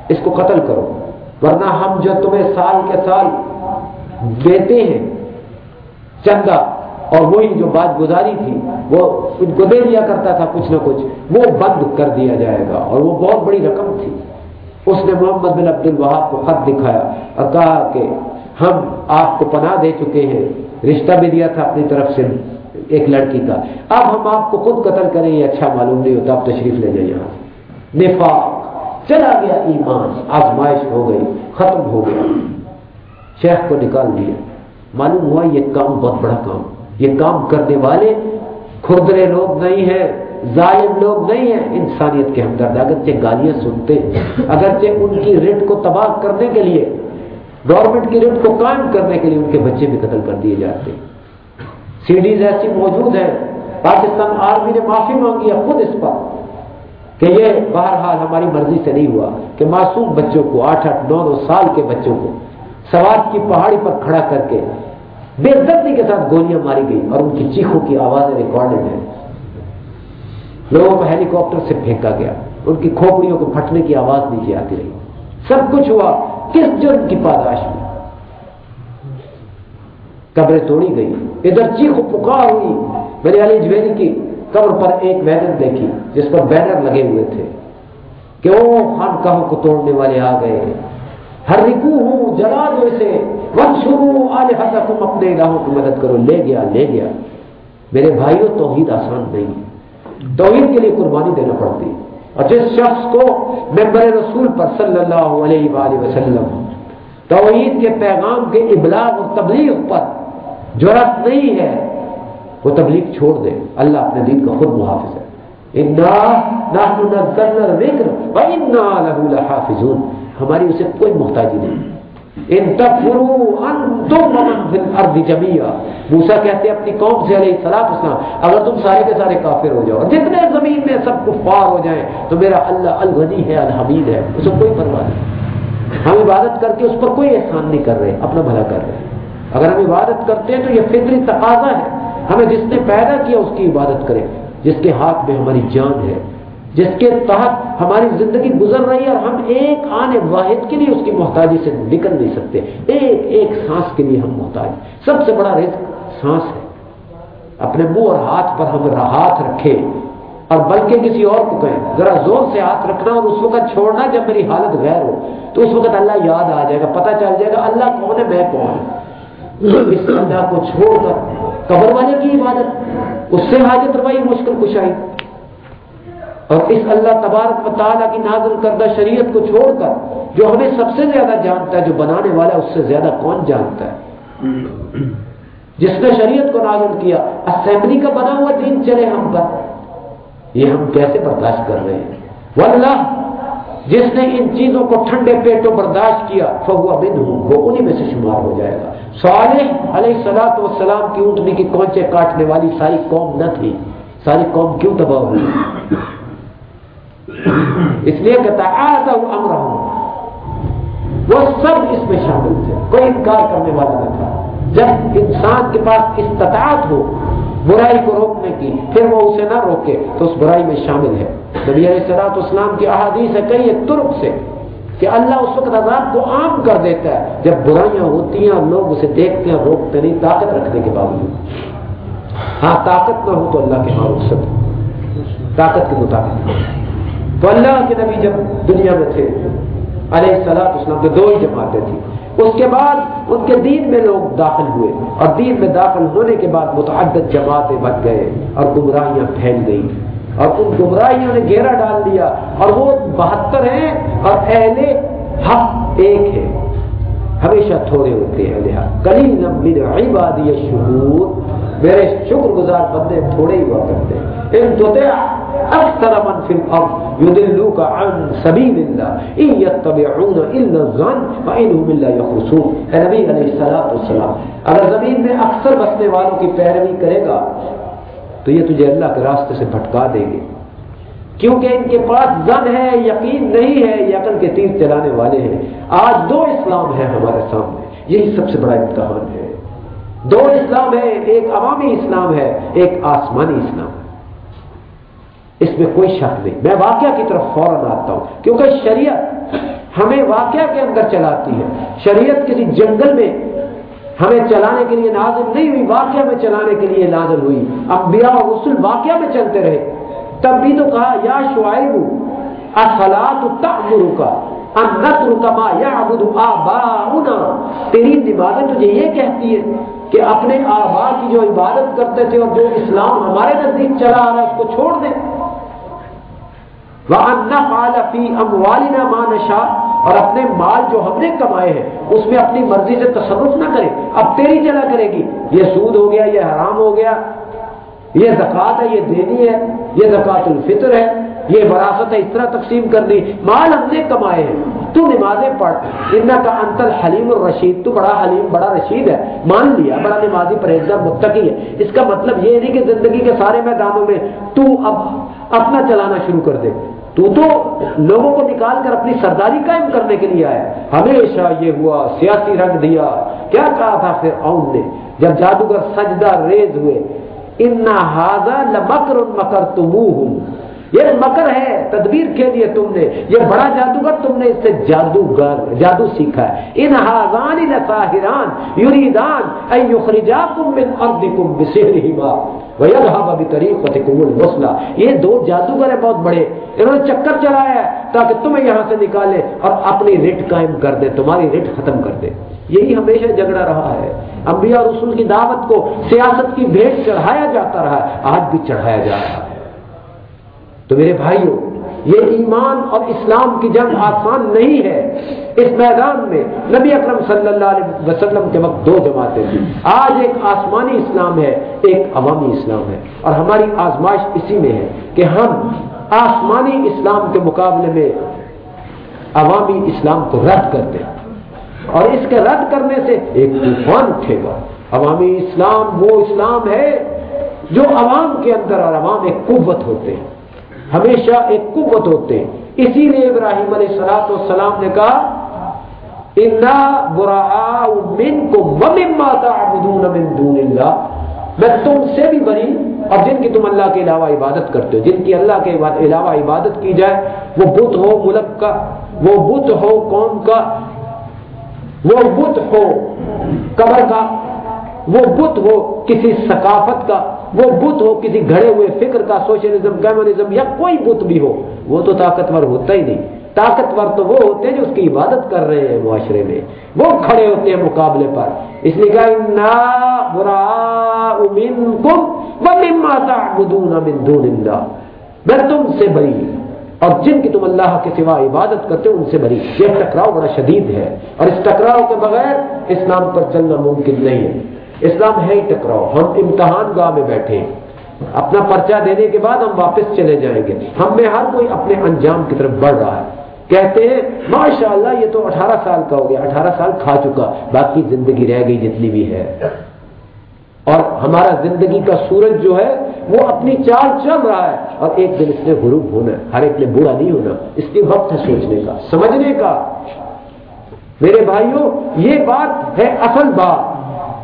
اس کو قتل کرو، ورنہ ہم جو تمہیں سال کے سال دیتے ہیں، چندہ اور وہی جو بات گزاری تھی، وہ ان کو دے دیا کرتا تھا کچھ نہ کچھ، وہ بند کر دیا جائے گا اور وہ بہت بڑی رقم تھی۔ اس نے محمد بن عبد الوہاب کو خط دکھایا اور کہا کہ ہم آپ کو پناہ دے چکے ہیں۔ رشتہ بھی دیا تھا اپنی طرف سے ایک لڑکی کا۔ اب ہم آپ کو خود قتل کریں، یہ اچھا معلوم نہیں ہوتا، آپ تشریف لے جائیں یہاں نفاق، چلا گیا ایمان، آزمائش ہو گئی، ختم ہو گیا۔ شیخ کو نکال دیا معلوم ہوا یہ کام بہت بڑا کام۔ یہ کام کرنے والے کھردرے لوگ نہیں ہیں، ظالم لوگ نہیں ہیں۔ انسانیت کے ہمدرد، اگرچہ گالیاں سنتے اگرچہ ان کی ریٹ کو تباہ کرنے کے لیے گورنمنٹ کی ریٹ کو قائم کرنے کے لیے ان کے بچے بھی قتل کر دیے جاتے سی ڈیز ایسی موجود ہیں۔ پاکستان آرمی نے معافی مانگی ہے خود اس پر کہ یہ بہرحال ہماری مرضی سے نہیں ہوا کہ معصوم بچوں کو، آٹھ آٹھ، نو نو سال کے بچوں کو سوات کی پہاڑی پر کھڑا کر کے بے دردی کے ساتھ گولیاں ماری گئی اور ان کی چیخوں کی آوازیں ریکارڈڈ ہیں۔ لوگوں کو ہیلی کاپٹر سے پھینکا گیا۔ ان کی کھوپڑیوں کو پھٹنے کی آواز نیچے آتی رہی۔ سب کچھ ہوا۔ کس جرم کی پاداش میں؟ قبریں توڑی گئی۔ ادھر چیخ پکار ہوئی۔ میرے علی جویری کی قبر پر ایک ویگن دیکھی، جس پر بینر لگے ہوئے تھے۔ کہ وہ خان کہوں کو توڑنے والے آ گئے۔ ہر رکو ہوں جلا دو اسے ون شروع آج ہر تم اپنے راہوں کی مدد کرو۔ لے گیا لے گیا۔ میرے بھائیوں توحید آسان نہیں۔ توحید کے لیے قربانی دینا پڑتی۔ اور جس شخص کو ممبر رسول پر صلی اللہ علیہ وآلہ وسلم توحید کے پیغام کے ابلاغ اور تبلیغ پر جرت نہیں ہے، وہ تبلیغ چھوڑ دے۔ اللہ اپنے دین کا خود محافظ ہے۔ ہماری اسے کوئی محتاجی نہیں۔ موسا کہتے اپنی قوم سے علیہ السلام اسلام اگر تم سارے کے سارے کافر ہو جاؤ، جتنے زمین میں سب کفار ہو جائیں، تو میرا اللہ الغنی ہے، الحمید ہے اسے کوئی پرواہ نہیں۔ ہم عبادت کر کے اس پر کوئی احسان نہیں کر رہے، اپنا بھلا کر رہے۔ اگر ہم عبادت کرتے ہیں تو یہ فطری تقاضا ہے۔ ہمیں جس نے پیدا کیا، اس کی عبادت کرے۔ جس کے ہاتھ میں ہماری جان ہے جس کے تحت ہماری زندگی گزر رہی ہے اور ہم ایک آنے واحد کے لیے اس کی محتاجی سے نکل نہیں سکتے۔ ایک ایک سانس کے لیے ہم محتاج سب سے بڑا رزق سانس ہے۔ اپنے منہ اور ہاتھ پر ہم ہاتھ رکھے اور بلکہ کسی اور کو کہیں، ذرا زور سے ہاتھ رکھنا اور اس وقت چھوڑنا جب میری حالت غیر ہو۔ تو اس وقت اللہ یاد آ جائے گا، پتہ چل جائے گا اللہ کون ہے، میں کون اس اللہ کو چھوڑ کر قبر والے کی عبادت، اس سے حاجت روائی مشکل کشائی۔ اور اس اللہ تبارک و تعالیٰ کی نازل کردہ شریعت کو چھوڑ کر جو ہمیں سب سے زیادہ جانتا ہے، جو بنانے والا اس سے زیادہ کون جانتا ہے؟ جس نے شریعت کو نازل کیا اسمبلی کا بنا ہوا دین چلے ہم پر۔ یہ ہم کیسے برداشت کر رہے ہیں؟ واللہ، جس نے ان چیزوں کو ٹھنڈے پیٹوں برداشت کیا، فہو بن ہوں وہ انہی میں سے شمار ہو جائے گا۔ صالح علیہ سلاط والسلام کی اونٹنی کی کونچے کاٹنے والی ساری قوم نہ تھی۔ ساری قوم کیوں تباہ ہوئی؟ اس لیے کہتا امر ہوں وہ سب اس میں شامل تھے۔ کوئی انکار کرنے والا نہ تھا۔ جب انسان کے پاس استطاعت ہو برائی کو روکنے کی، پھر وہ اسے نہ روکے، تو اس برائی میں شامل ہے۔ نبی علیہ سلاط اسلام کی احادیث ہے کئی ترک سے کہ اللہ اس وقت عذاب کو عام کر دیتا ہے جب برائیاں ہوتی ہیں اور لوگ اسے دیکھتے ہیں، روکتے نہیں، طاقت رکھنے کے باوجود۔ ہاں طاقت نہ ہو تو اللہ کے ہاں رخصت طاقت کے مطابق۔ تو اللہ کے نبی جب دنیا میں تھے، علیہ السلام اسلام تو دو ہی جماعتیں تھیں۔ اس کے بعد ان کے دین میں لوگ داخل ہوئے اور دین میں داخل ہونے کے بعد متعدد جماعتیں بچ گئے اور گمراہیاں پھیل گئی اور ان گمراہیوں نے گھیرا ڈال دیا اور وہ بہتر ہیں اور اہل حق ایک ہے ہمیشہ تھوڑے ہوتے ہیں حق۔ کلی نمبر عبادی شہور میرے شکر گزار بندے تھوڑے ہی ہوا کرتے ہیں۔ ان تطع اکثر من فی الارض یدلوک عن سبیل اللہ ان یتبعون الا الظن وانهم الا یخرسون اے نبی علیہ السلام اگر زمین میں اکثر بسنے والوں کی پیروی کرے گا، تو یہ تجھے اللہ کے راستے سے بھٹکا دیں گے کیونکہ ان کے پاس زن ہے، یقین نہیں ہے یہ عقل کے تیر چلانے والے ہیں۔ آج دو اسلام ہیں ہمارے سامنے، یہی سب سے بڑا امتحان ہے۔ دو اسلام ہے ایک عوامی اسلام ہے، ایک آسمانی اسلام۔ اس میں کوئی شک نہیں۔ میں واقعہ کی طرف فوراً آتا ہوں، کیونکہ شریعت ہمیں واقعہ کے اندر چلاتی ہے۔ شریعت کسی جنگل میں ہمیں چلانے کے لیے نازل نہیں ہوئی، واقعہ میں چلانے کے لیے نازل ہوئی۔ انبیاء اور رسول واقعہ میں چلتے رہے۔ تب بھی تو کہا، یا شعیب اصلاۃ تأمر کا انت رکما یا آباؤنا۔ تیری نمازیں تجھے یہ کہتی ہے کہ اپنے آبا کی جو عبادت کرتے تھے اور جو اسلام ہمارے نزدیک چلا آ رہا ہے، اس کو چھوڑ دیں وَأَنَّ فِي أَمْوَالِنَا اور اپنے مال جو ہم نے کمائے ہیں، اس میں اپنی مرضی سے تصرف نہ کرے۔ اب تیری چلا کرے گی۔ یہ سود ہو گیا، یہ حرام ہو گیا۔ یہ زکوٰۃ ہے، یہ دینی ہے۔ یہ زکوٰۃ الفطر ہے۔ یہ وراثت ہے، اس طرح تقسیم کر دی۔ مال ہم نے کمائے ہیں۔ تو نمازیں پڑھ۔ ان کا انتر حلیم الرشید تو بڑا حلیم، بڑا رشید ہے۔ مان لیا، بڑا نمازی پرہیزگار، متقی ہے۔ اس کا مطلب یہ نہیں کہ زندگی کے سارے میدانوں میں تو اب اپنا چلانا شروع کر دے۔ تو تو لوگوں کو نکال کر اپنی سرداری قائم کرنے کے لیے آیا۔ ہمیشہ یہ ہوا، سیاسی رنگ دیا۔ کیا کہا تھا پھر اون نے؟ جب جادوگر سجدہ ریز ہوئے۔ انا ہاضا لمکر مکر تمہ یہ مکر ہے تدبیر کے لیے تم نے۔ یہ بڑا جادوگر تم نے اس سے جادوگر، جادو سیکھا ہے۔ ان ہاضان لساہران یریدان ای یخرجاکم من ارضکم بسحرہما ویذهب بطریقتکم الوصلہ یہ دو جادوگر ہیں، بہت بڑے۔ انہوں نے چکر چلایا ہے تاکہ تمہیں یہاں سے نکالے اور اپنی رٹ قائم کر دے، تمہاری رٹ ختم کر دے۔ یہی ہمیشہ جھگڑا رہا ہے۔ انبیاء رسول کی دعوت کو سیاست کی بھیٹ چڑھایا جاتا رہا ہے، آج بھی چڑھایا جا رہا ہے۔ تو میرے بھائیوں، یہ ایمان اور اسلام کی جنگ آسان نہیں ہے۔ اس میدان میں نبی اکرم صلی اللہ علیہ وسلم کے وقت دو جماعتیں تھیں۔ آج ایک آسمانی اسلام ہے، ایک عوامی اسلام ہے۔ اور ہماری آزمائش اسی میں ہے کہ ہم آسمانی اسلام کے مقابلے میں عوامی اسلام کو رد کرتے ہیں اور اس کے رد کرنے سے ایک طوفان اٹھے گا عوامی اسلام وہ اسلام ہے جو عوام کے اندر اور عوام ایک قوت ہوتے ہیں۔ ہمیشہ ایک قوت ہوتے ہیں۔ اسی لیے ابراہیم علیہ سلاط والسلام نے کہا برا من کو میں تم سے بھی بری اور جن کی تم اللہ کے علاوہ عبادت کرتے ہو، جن کی اللہ کے علاوہ عبادت کی جائے، وہ بت ہو ملک کا، وہ بت ہو قوم کا، وہ بت ہو قبر کا، وہ بت ہو کسی ثقافت کا، وہ بت ہو کسی گھڑے ہوئے فکر کا، سوشلزم، کمیونزم یا کوئی بت بھی ہو، وہ تو طاقتور ہوتا ہی نہیں۔ طاقتور تو وہ ہوتے ہیں جو اس کی عبادت کر رہے ہیں معاشرے میں۔ وہ کھڑے ہوتے ہیں مقابلے پر۔ اس لیے کہا برا میں تم سے بری اور جن کی تم اللہ کے سوا عبادت کرتے ہو، ان سے بری۔ یہ ٹکراؤ بڑا شدید ہے۔ اور اس ٹکراؤ کے بغیر اسلام پر چلنا ممکن نہیں ہے۔ اسلام ہے ہی ٹکراؤ۔ ہم امتحان گاہ میں بیٹھے اپنا پرچہ دینے کے بعد ہم واپس چلے جائیں گے۔ ہم میں ہر کوئی اپنے انجام کی طرف بڑھ رہا ہے۔ کہتے ہیں ماشاء اللہ یہ تو اٹھارہ سال کا ہو گیا، اٹھارہ سال کھا چکا، باقی زندگی رہ گئی جتنی بھی ہے۔ اور ہمارا زندگی کا سورج جو ہے، وہ اپنی چال چل رہا ہے۔ اور ایک دن اس نے غروب ہونا ہے، ہر ایک نے برا نہیں ہونا۔ اس کے وقت ہے سوچنے کا، سمجھنے کا۔ میرے بھائیوں، یہ بات ہے اصل بات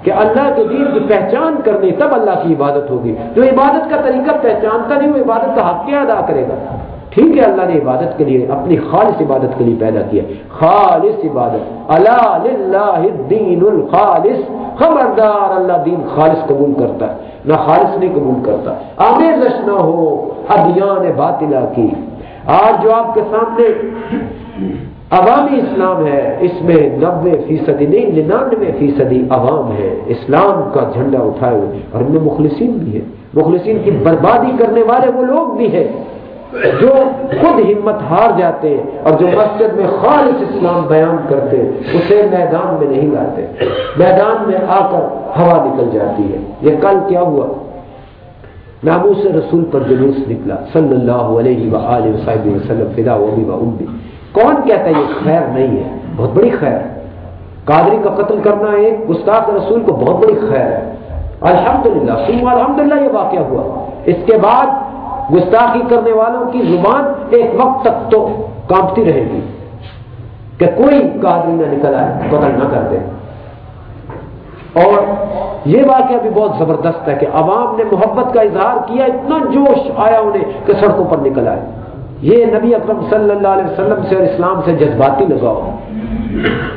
کہ اللہ کے دین کی پہچان کرنی، تب اللہ کی عبادت ہوگی۔ جو عبادت کا طریقہ پہچانتا نہیں، وہ عبادت کا حق کیا ادا کرے گا؟ ٹھیک ہے، اللہ نے عبادت کے لیے، اپنی خالص عبادت کے لیے پیدا کیا۔ خالص عبادت۔ اللہ الدین الخالص۔ خبردار، اللہ دین خالص قبول کرتا ہے، نہ خالص نہیں قبول کرتا۔ آمیزش نہ ہو، ادیان باطلہ کی۔ آج جو آپ کے سامنے عوامی اسلام ہے، اس میں نبے فیصدی یعنی نہیں ننانوے فیصدی عوام ہے۔ اسلام کا جھنڈا اٹھائے ہوئے، اور ان میں مخلصین بھی ہے مخلصین کی بربادی کرنے والے وہ لوگ بھی ہیں۔ جو خود ہمت ہار جاتے ہیں اور جو مسجد میں خالص اسلام بیان کرتے، اسے میدان میں نہیں لاتے۔ میدان میں آ کر ہوا نکل جاتی ہے۔ یہ کل کیا ہوا؟ ناموس رسول پر جلوس نکلا۔ صلی اللہ علیہ وآلہ وسلم، فدا و امی۔ کون کہتا ہے یہ خیر نہیں ہے؟ بہت بڑی خیر قادری کا قتل کرنا ایک گستاخ رسول کو بہت بڑی خیر ہے۔ الحمدللہ للہ الحمدللہ یہ واقعہ ہوا۔ اس کے بعد گستاخی کرنے والوں کی زبان ایک وقت تک تو کانپتی رہے گی کہ کوئی قادری نہ نکل آئے، قتل نہ کر دے۔ اور یہ واقعہ بھی بہت زبردست ہے کہ عوام نے محبت کا اظہار کیا، اتنا جوش آیا انہیں کہ سڑکوں پر نکل آئے۔ یہ نبی اکرم صلی اللہ علیہ وسلم سے اور اسلام سے جذباتی لگاؤ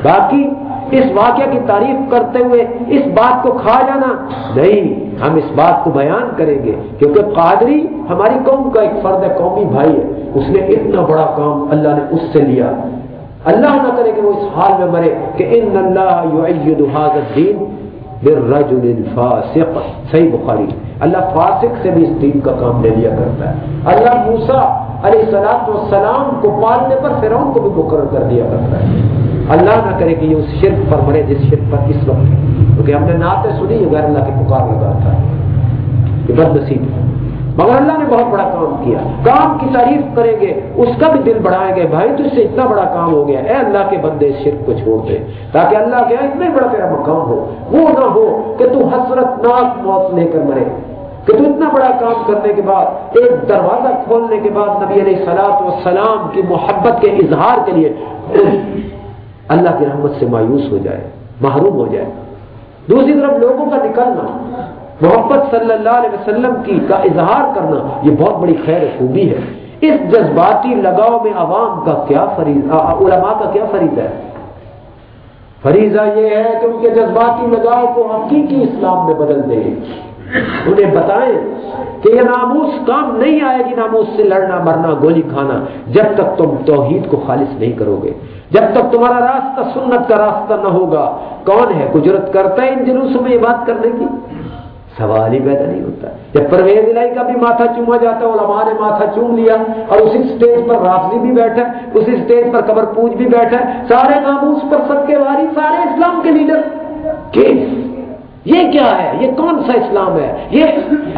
باقی اس واقعہ کی تعریف کرتے ہوئے اس بات کو کھا جانا۔ نہیں، ہم اس بات کو بیان کریں گے کیونکہ قادری ہماری قوم کا ایک فرد قومی بھائی ہے۔ اس نے اتنا بڑا کام اللہ نے اس سے لیا۔ اللہ نہ کرے کہ وہ اس حال میں مرے کہ ان اللہ الدین بالرجل الفاسق۔ صحیح بخاری۔ اللہ فاسق سے بھی اس دین کا کام لے لیا کرتا ہے۔ اللہ موسا علیہ سلاد والسلام کو پالنے پر فرعون کو بھی مقرر کر دیا کرتا ہے۔ اللہ نہ کرے کہ یہ اس شرک پر مرے جس شرک پر اس وقت کیونکہ ہم نے نعتیں سنی یہ غیر اللہ کی پکار لگاتا ہے یہ بد نصیب ہے۔ مگر اللہ نے بہت بڑا کام کیا۔ کام کی تعریف کریں گے، اس کا بھی دل بڑھائیں گے۔ بھائی، تو اس سے اتنا بڑا کام ہو گیا۔ اے اللہ کے بندے، اس شرک کو چھوڑ دے۔ تاکہ اللہ کے اتنا بڑا تیرا مقام ہو۔ وہ نہ ہو کہ تو حسرت ناک موت لے کر مرے۔ کہ تو اتنا بڑا کام کرنے کے بعد، ایک دروازہ کھولنے کے بعد نبی علیہ سلاط و سلام کی محبت کے اظہار کے لیے اللہ کی رحمت سے مایوس ہو جائے، محروم ہو جائے۔ دوسری طرف لوگوں کا نکلنا، محبت صلی اللہ علیہ وسلم کی کا اظہار کرنا، یہ بہت بڑی خیر خوبی ہے۔ اس جذباتی لگاؤ میں عوام کا کیا فریض علماء کا کیا فریض ہے؟ فریضہ یہ ہے کہ ان کے جذباتی لگاؤ کو حقیقی اسلام میں بدل دے انہیں بتائیں کہ یہ ناموس کام نہیں آئے گی ناموس سے لڑنا، مرنا، گولی کھانا۔ جب تک تم توحید کو خالص نہیں کرو گے، جب تک تمہارا راستہ سنت کا راستہ نہ ہوگا، کون ہے گجرت کرتا ہے ان جلوسوں میں یہ بات کرنے کی؟ سوال ہی پیدا نہیں ہوتا۔ جب پرویز الہی کا بھی ماتھا چوما جاتا ہے، علماء نے ماتھا چوم لیا اور اسی سٹیج پر رافضی بھی بیٹھا اسی سٹیج پر قبر پوج بھی بیٹھا سارے ناموس پر سب کے واری، سارے اسلام کے لیڈر۔ یہ کیا ہے؟ یہ کون سا اسلام ہے؟ یہ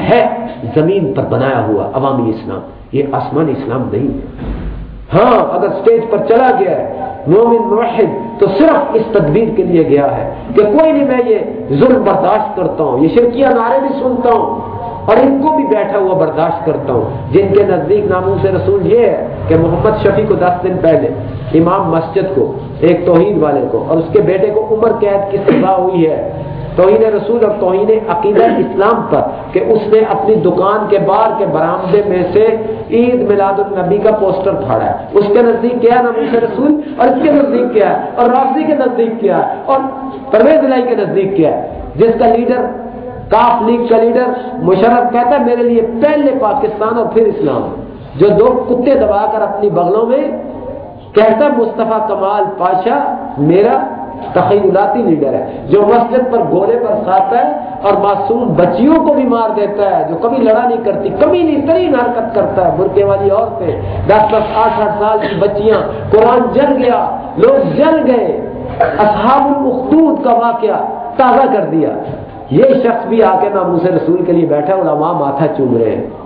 ہے زمین پر بنایا ہوا عوامی اسلام۔ یہ آسمانی اسلام نہیں ہے۔ ہاں اگر سٹیج پر چلا گیا ہے، مومن، موحد، تو صرف اس تدبیر کے لیے گیا ہے کہ کوئی نہیں، میں یہ ظلم برداشت کرتا ہوں، یہ شرکیہ نعرے بھی سنتا ہوں اور ان کو بھی بیٹھا ہوا برداشت کرتا ہوں۔ جن کے نزدیک ناموں سے رسول یہ ہے کہ محمد شفیع کو دس دن پہلے امام مسجد کو، ایک توحید والے کو اور اس کے بیٹے کو عمر قید کی سزا ہوئی ہے۔ توہین رسول اور توہین عقیدہ اسلام پر کہ اس نے اپنی دکان کے باہر کے برآمدے میں سے عید میلاد النبی کا پوسٹر پھاڑا ہے۔ اس کے نزدیک کیا ہے نبی رسول؟ اور اس کے نزدیک کیا ہے؟ اور رافضی کے نزدیک کیا ہے؟ اور پرویز الہی کے نزدیک کیا ہے؟ جس کا لیڈر، کاف لیگ کا لیڈر مشرف کہتا ہے، میرے لیے پہلے پاکستان اور پھر اسلام۔ جو دو کتے دبا کر اپنی بغلوں میں کہتا مصطفیٰ کمال پاشا، میرا تخیلاتی لیڈر ہے جو مسجد پر گولے پر کھاتا ہے اور معصوم بچیوں کو بھی مار دیتا ہے، جو کبھی لڑا نہیں کرتی، کبھی نہیں، ترین حرکت کرتا ہے۔ برقے والی عورتیں، دس دس، آٹھ آٹھ سال کی بچیاں، قرآن جل گیا، لوگ جل گئے۔ اصحاب المخدود کا واقعہ تازہ کر دیا۔ یہ شخص بھی آ کے ناموس رسول کے لیے بیٹھا، علماء ماتھا چوم رہے ہیں۔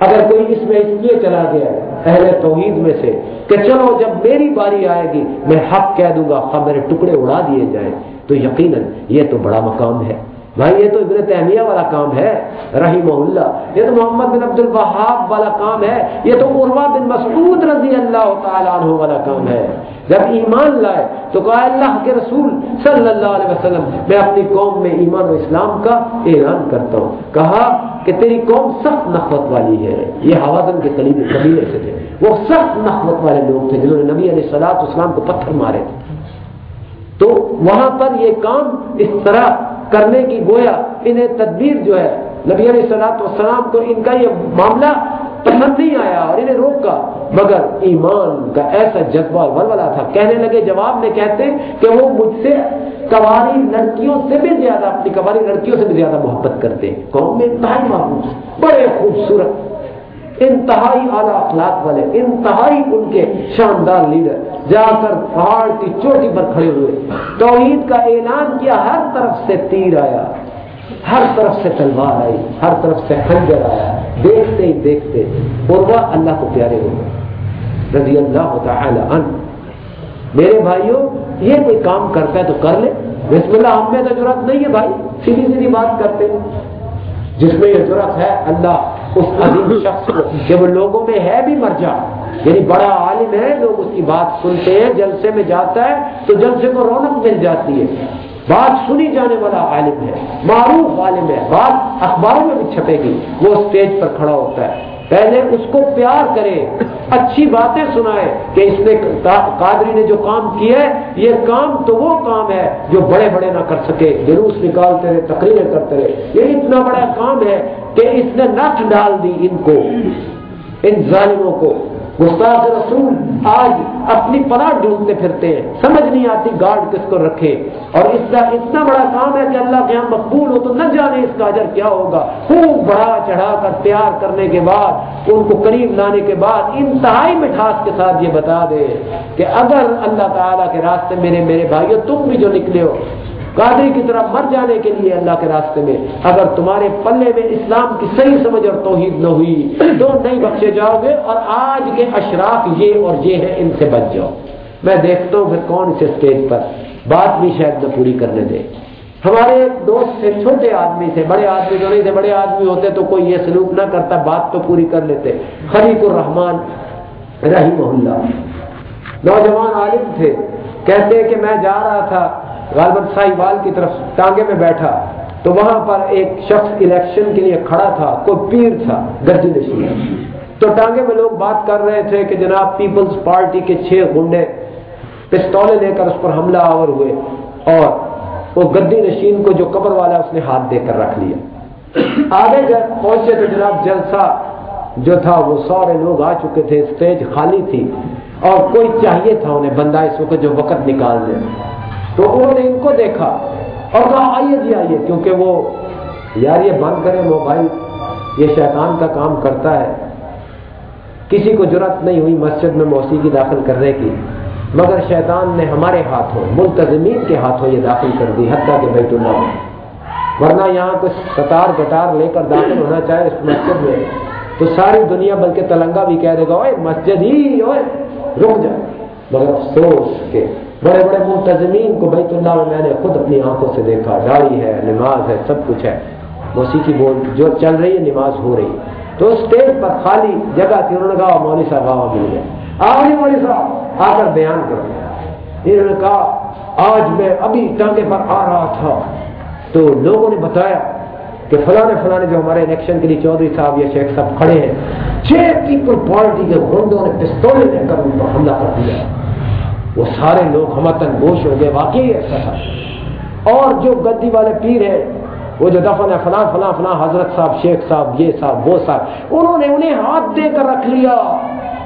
اگر کوئی اس میں اس لیے چلا گیا اہل توحید میں سے، کہ چلو جب میری باری آئے گی، میں حق کہہ دوں گا خواہ میرے ٹکڑے اڑا دیے جائیں۔ تو یقیناً یہ تو بڑا مقام ہے۔ بھائی، یہ تو ابن تہمیہ والا کام ہے رحیم اللہ۔ یہ تو محمد بن عبد الوہاب والا کام ہے۔ یہ تو عروا بن مسعود رضی اللہ تعالیٰ عنہ والا کام ہے۔ جب ایمان لائے تو کہا اللہ کے رسول صلی اللہ علیہ وسلم، میں اپنی قوم میں ایمان و اسلام کا اعلان کرتا ہوں۔ کہا کہ تیری قوم سخت نخوت والی ہے۔ یہ حوازن کے قریب قبیلے سے تھے۔ وہ سخت نخوت والے لوگ تھے جنہوں نے نبی علیہ سلاط اسلام کو پتھر مارے تھے۔ تو وہاں پر یہ کام اس طرح کرنے کی گویا انہیں تدبیر جو ہے نبی علیہ سلاط والسلام کو ان کا یہ معاملہ پسند نہیں آیا اور انہیں روکا مگر ایمان کا ایسا جذبہ ولولا تھا۔ کہنے لگے، جواب میں کہتے کہ وہ مجھ سے کواری لڑکیوں سے بھی زیادہ، اپنی کواری لڑکیوں سے بھی زیادہ محبت کرتے۔ ہیں قوم میں انتہائی محبوب بڑے خوبصورت، انتہائی اعلیٰ اخلاق والے، انتہائی ان کے شاندار لیڈر۔ جا کر پہاڑ کی چوٹی پر کھڑے ہوئے۔ توحید کا اعلان کیا، ہر طرف سے تیر آیا۔ ہر طرف سے تلوار آئی، ہر طرف سے خنجر آیا۔ دیکھتے ہی دیکھتے اور وہ اللہ کو پیارے ہو گئے۔ رضی اللہ تعالی عنہ۔ میرے بھائیوں، یہ کوئی کام کرتا ہے تو کر لے۔ بسم اللہ، ہم میں تو ضرورت نہیں ہے بھائی۔ سیدھی سیدھی بات کرتے ہیں۔ جس میں یہ ضرورت ہے، اللہ اس عظیم شخص کو کہ وہ لوگوں میں ہے بھی مر جا یعنی بڑا عالم ہے، لوگ اس کی بات سنتے ہیں، جلسے میں جاتا ہے تو جلسے کو رونق مل جاتی ہے۔ بات سنی جانے والا عالم ہے، معروف عالم ہے، بات اخباروں میں بھی چھپے گی۔ وہ اسٹیج پر کھڑا ہوتا ہے۔ پہلے اس کو پیار کرے، اچھی باتیں سنائے کہ اس نے قادری نے جو کام کیا ہے، یہ کام تو وہ کام ہے جو بڑے بڑے نہ کر سکے، جلوس نکالتے رہے، تقریریں کرتے رہے۔ یہ اتنا بڑا کام ہے کہ اس نے نٹ ڈال دی ان کو، ان ظالموں کو۔ گستاخ رسول آج اپنی پناہ ڈھونڈتے پھرتے ہیں۔ سمجھ نہیں آتی گارڈ کس کو رکھے۔ اور اس کا اتنا بڑا کام ہے کہ اللہ کے یہاں مقبول ہو تو نہ جانے اس کا اجر کیا ہوگا۔ خوب بڑا چڑھا کر تیار کرنے کے بعد، ان کو قریب لانے کے بعد انتہائی مٹھاس کے ساتھ یہ بتا دے کہ اگر اللہ تعالیٰ کے راستے میرے میرے بھائیوں تم بھی جو نکلے ہو قادری کی طرح مر جانے کے لیے اللہ کے راستے میں۔ اگر تمہارے پلے میں اسلام کی صحیح سمجھ اور توحید نہ ہوئی، تو نہیں بخشے جاؤ گے اور آج کے اشراف یہ اور یہ ہے ان سے بچ جاؤ۔ میں دیکھتا ہوں پھر کون سے اسٹیج پر بات بھی شاید نہ پوری کرنے دے۔ ہمارے ایک دوست سے چھوٹے آدمی تھے، بڑے آدمی جو نہیں تھے، بڑے آدمی ہوتے تو کوئی یہ سلوک نہ کرتا، بات تو پوری کر لیتے۔ خلیق الرحمان رحیم اللہ نوجوان عالم تھے، کہتے کہ میں جا رہا تھا غالباً سائی وال کی طرف ٹانگے میں بیٹھا تو وہاں پر ایک شخص الیکشن کے لیے کھڑا تھا، کوئی پیر تھا گرجی نشین۔ تو ٹانگے میں لوگ بات کر رہے تھے کہ جناب پیپلز پارٹی کے چھ گنڈے پستولے لے کر اس پر حملہ آور ہوئے اور وہ گدی نشین کو جو قبر والا اس نے ہاتھ دے کر رکھ لیا۔ آگے جب پہنچے تو جناب جلسہ جو تھا وہ سارے لوگ آ چکے تھے، اسٹیج خالی تھی اور کوئی چاہیے تھا انہیں، بندہ اس وقت جو وقت نکال دے تو انہوں نے ان کو دیکھا اور کہا، آئیے جی آئیے، کیونکہ وہ یار یہ بند کرے موبائل، یہ شیطان کا کام کرتا ہے۔ کسی کو ضرورت نہیں ہوئی مسجد میں موسیقی داخل کرنے کی، مگر شیطان نے ہمارے ہاتھوں ملتظمین کے ہاتھوں یہ داخل کر دی، حتیٰ کہ بیت اللہ میں۔ ورنہ یہاں کچھ ستار گٹار لے کر داخل ہونا چاہے اس مسجد میں، تو ساری دنیا بلکہ تلنگا بھی کہہ دے گا اوے مسجد ہی اوے رک جائے مگر افسوس کے بڑے بڑے منتظمین کو بیت اللہ میں میں نے خود اپنی آنکھوں سے دیکھا، داڑھی ہے، نماز ہے، سب کچھ ہے۔ موسیقی بول جو چل رہی ہے، نماز ہو رہی ہے۔ تو اسٹیج پر خالی جگہ تھی، انہوں نے کہا، مولوی صاحب گاوا مل گئے آج مولوی صاحب، آ کر بیان کرو۔ انہوں نے کہا، آج میں ابھی ٹانگے پر آ رہا تھا۔ تو لوگوں نے بتایا کہ فلانے فلانے جو ہمارے الیکشن کے لیے چودھری صاحب یا شیخ صاحب کھڑے ہیں چھ پیپل پارٹی کے گنڈوں نے پستولے لے کر ان پر حملہ کر دیا۔ وہ سارے لوگ ہمتن گوش ہو گئے واقعی ایسا اچھا تھا۔ اور جو گدی والے پیر ہیں، وہ جو دفن ہے فلاں فلاں فلاں حضرت صاحب، شیخ صاحب، یہ صاحب، وہ صاحب، انہوں نے انہیں ہاتھ دے کر رکھ لیا۔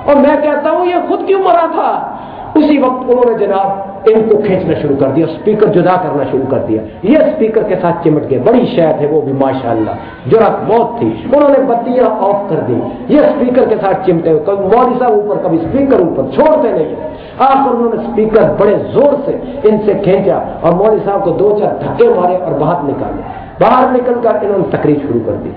اور میں کہتا ہوں، یہ خود کیوں مرا تھا؟ اسی وقت انہوں نے جناب ان کو کھینچنا شروع کر دیا اسپیکر جدا کرنا شروع کر دیا۔ یہ اسپیکر کے ساتھ چمٹ گئے، بڑی شاید ہے وہ بھی ماشاء اللہ جرات بہت تھی، انہوں نے بتیاں آف کر دی۔ یہ اسپیکر کے ساتھ چمٹے ہوئے، کبھی مودی صاحب اوپر، کبھی اسپیکر اوپر، چھوڑتے نہیں۔ آخر انہوں نے اسپیکر بڑے زور سے ان سے کھینچا اور مودی صاحب کو دو چار دھکے مارے اور باہر نکالے۔ باہر نکل کر انہوں نے تقریر شروع کر دی۔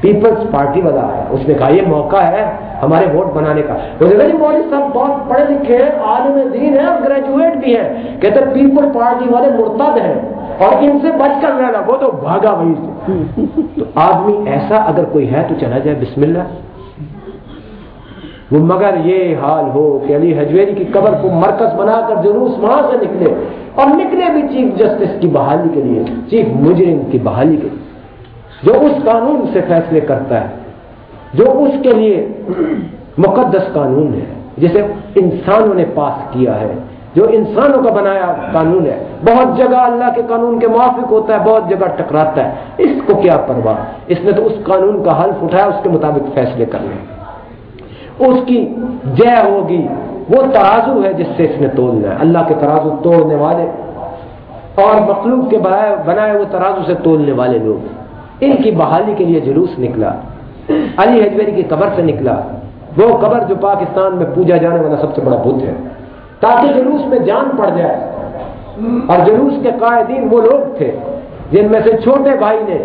پیپلز پارٹی والا آیا اس نے کہا، یہ موقع ہے ہمارے ووٹ بنانے کا۔ وہ جی مودی صاحب بہت پڑھے لکھے ہیں، عالم دین ہیں اور گریجویٹ بھی ہیں۔ کہتے پیپل پارٹی والے مرتد ہیں اور ان سے بچ کر رہنا وہ تو بھاگا وہی سے۔ تو آدمی ایسا اگر کوئی ہے تو چلا جائے بسم اللہ وہ مگر یہ حال ہو کہ علی حجویری کی قبر کو مرکز بنا کر جلوس وہاں سے نکلے اور نکلے بھی چیف جسٹس کی بحالی کے لیے، چیف مجرم کی بحالی کے لیے۔ جو اس قانون سے فیصلے کرتا ہے، جو اس کے لیے مقدس قانون ہے، جسے انسانوں نے پاس کیا ہے، جو انسانوں کا بنایا قانون ہے۔ بہت جگہ اللہ کے قانون کے موافق ہوتا ہے، بہت جگہ ٹکراتا ہے۔ اس کو کیا پرواہ؟ اس نے تو اس قانون کا حلف اٹھایا، اس کے مطابق فیصلے کرنے۔ اس کی جے ہوگی، وہ ترازو ہے جس سے اس نے تولنا ہے۔ اللہ کے ترازو توڑنے والے اور مخلوق کے بنائے وہ ترازو سے تولنے والے لوگ۔ ان کی بحالی کے لیے جلوس نکلا۔ علی حجویری کی قبر سے نکلا۔ وہ قبر جو پاکستان میں پوجا جانے والا سب سے بڑا بدھ ہے۔ تاکہ جلوس میں جان پڑ جائے۔ اور جلوس کے قائدین وہ لوگ تھے جن میں سے چھوٹے بھائی نے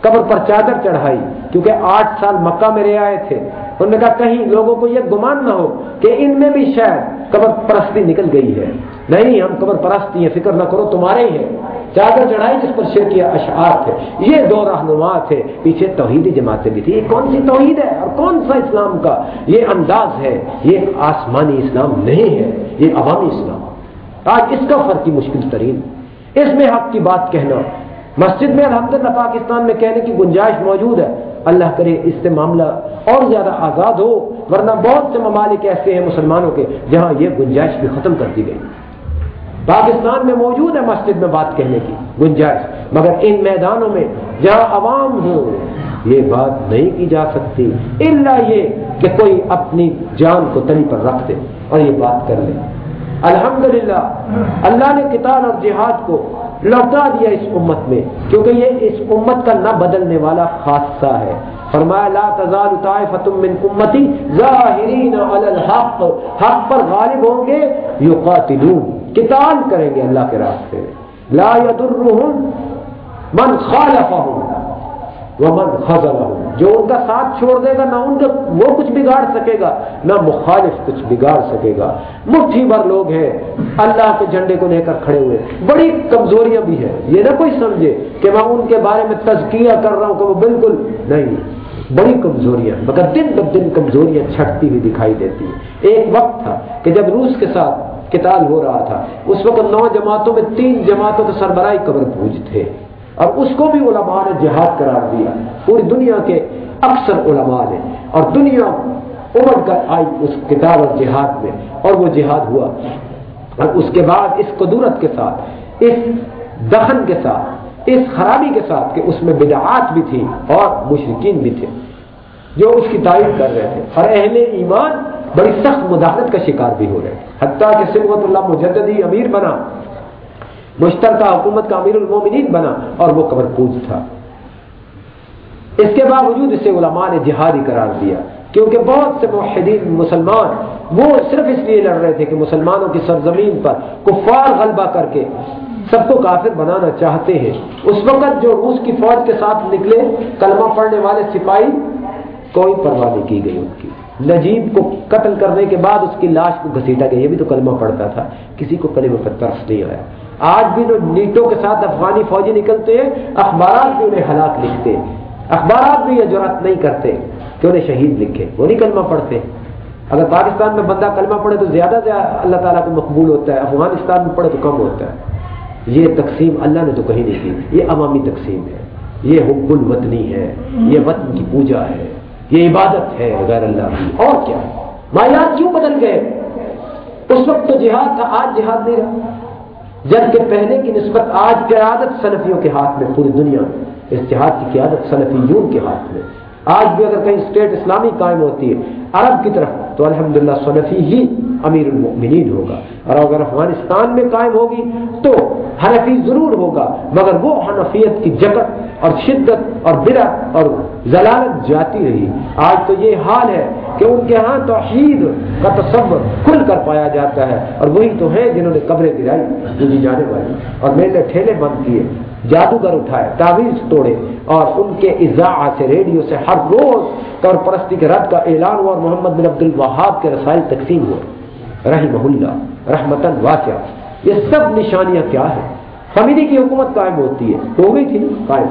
قبر پر چادر چڑھائی۔ کیونکہ آٹھ سال مکہ میں رہ آئے تھے۔ انہوں نے کہا، کہیں لوگوں کو یہ گمان نہ ہو کہ ان میں بھی شاید قبر پرستی نکل گئی ہے۔ نہیں، ہم قبر پرستی ہیں، فکر نہ کرو، تمہارے ہی ہے چادر چڑھائی جس پر شیر کیا اشعار تھے۔ یہ دو رہنما تھے، پیچھے توحیدی جماعتیں بھی تھی یہ کون سی توحید ہے؟ اور کون سا اسلام کا؟ یہ انداز ہے، یہ آسمانی اسلام نہیں ہے، یہ عوامی اسلام۔ آج اس کا فرق کی مشکل ترین۔ اس میں حق کی بات کہنا۔ مسجد میں الحمد پاکستان میں کہنے کی گنجائش موجود ہے۔ اللہ کرے اس سے معاملہ اور زیادہ آزاد ہو، ورنہ بہت سے ممالک ایسے ہیں مسلمانوں کے جہاں یہ گنجائش بھی ختم کر دی گئی۔ پاکستان میں موجود ہے مسجد میں بات کہنے کی گنجائش، مگر ان میدانوں میں جہاں عوام ہو یہ بات نہیں کی جا سکتی۔ اللہ یہ کہ کوئی اپنی جان کو تلی پر رکھ دے اور یہ بات کر لے۔ الحمدللہ، اللہ نے کتاب اور جہاد کو لوٹا دیا اس امت میں، کیونکہ یہ اس امت کا نہ بدلنے والا خاصہ ہے۔ فرمایا، لا تزال طائفۃ من امتی ظاہرین علی الحق. حق پر غالب ہوں گے یقاتلون قتال کریں گے اللہ کے راستے لا يضرهم من خالفهم ومن خزلهم جو ان کا ساتھ چھوڑ دے گا، نہ ان کا وہ کچھ بگاڑ سکے گا، نہ مخالف کچھ بگاڑ سکے گا. مٹھی بھر لوگ ہیں، اللہ کے جھنڈے کو لے کر کھڑے ہوئے. بڑی کمزوریاں بھی ہیں. یہ نہ کوئی سمجھے کہ میں ان کے بارے میں تزکیہ کر رہا ہوں کہ وہ بالکل نہیں. بڑی کمزوریاں، مگر دن ب دن کمزوریاں چھٹتی ہوئی دکھائی دیتی ہیں۔ ایک وقت تھا کہ جب روس کے ساتھ کتاب ہو رہا تھا، اس وقت نو جماعتوں میں تین جماعتوں کے سربراہی قبر پوج تھے۔ اور اس کو بھی علماء نے جہاد قرار دیا۔ پوری دنیا کے اکثر علماء نے۔ اور دنیا امر کر آئی اس کتاب اور جہاد میں، اور وہ جہاد ہوا۔ اور اس کے بعد اس قدورت کے ساتھ، اس دخن کے ساتھ اس خرابی کے ساتھ کہ اس میں بدعات بھی تھی اور مشرقین بھی تھے، جو اس کی تعریف کر رہے تھے۔ اور اہل ایمان بڑی سخت مداخلت کا شکار بھی ہو رہے حتیٰ کہ سمت اللہ مجددی امیر بنا، مشترکہ حکومت کا امیر المومنین بنا اور وہ قبر پوج تھا۔ اس کے باوجود اسے علماء نے جہادی قرار دیا، کیونکہ بہت سے موحدین مسلمان وہ صرف اس لیے لڑ رہے تھے کہ مسلمانوں کی سرزمین پر کفار غلبہ کر کے سب کو کافر بنانا چاہتے ہیں۔ اس وقت جو روس کی فوج کے ساتھ نکلے، کلمہ پڑھنے والے سپاہی کوئی پرواہ نہیں کی گئی ان کی۔ نجیب کو قتل کرنے کے بعد اس کی لاش کو گھسیٹا گیا۔ یہ بھی تو کلمہ پڑھتا تھا۔ کسی کو کلمہ پر طرف نہیں آیا۔ آج بھی جو نیٹوں کے ساتھ افغانی فوجی نکلتے ہیں، اخبارات بھی انہیں ہلاک لکھتے ہیں۔ اخبارات بھی یہ جرات نہیں کرتے کہ انہیں شہید لکھے۔ وہ نہیں کلمہ پڑھتے۔ اگر پاکستان میں بندہ کلمہ پڑھے تو زیادہ سے اللہ تعالیٰ کو مقبول ہوتا ہے، افغانستان میں پڑھے تو کم ہوتا ہے۔ یہ تقسیم اللہ نے تو کہیں نہیں کی یہ عوامی تقسیم ہے۔ یہ حب الوطنی ہے۔ یہ وطن کی پوجا ہے۔ یہ عبادت ہے۔ غیر اللہ کی۔ اور کیا؟ مایات کیوں بدل گئے؟ اس وقت تو جہاد تھا، آج جہاد نہیں رہا۔ جبکہ پہلے کی نسبت آج قیادت سلفیوں کے ہاتھ میں، پوری دنیا میں۔ اتحاد کی قیادت سلفیون کے ہاتھ میں۔ آج بھی اگر کہیں اسٹیٹ اسلامی قائم ہوتی ہے عرب کی طرف، تو الحمدللہ سلفی ہی امیر المؤمنین ہوگا۔ اور اگر افغانستان میں قائم ہوگی، تو حنفی ضرور ہوگا، مگر وہ حنفیت کی جگت اور شدت اور برا اور ضلالت جاتی رہی۔ آج تو یہ حال ہے کہ ان کے ہاں توحید کا تصور کھل کر پایا جاتا ہے، اور وہی تو ہیں جنہوں نے قبریں گرائی پوجی جانے والی۔ اور میرے ٹھیلے بند کیے۔ جادوگر اٹھائے، تعویذ توڑے اور ان کے اضاء سے، ریڈیو سے ہر روز کر پرستی کے رد کا اعلان ہوا اور محمد بن عبد الوہاب کے رسائل تقسیم ہوئے۔ رحیم اللہ رحمتن واقع یہ سب نشانیاں کیا ہیں؟ فمیدی کی حکومت قائم ہوتی ہے۔ ہو گئی تھی، قائم۔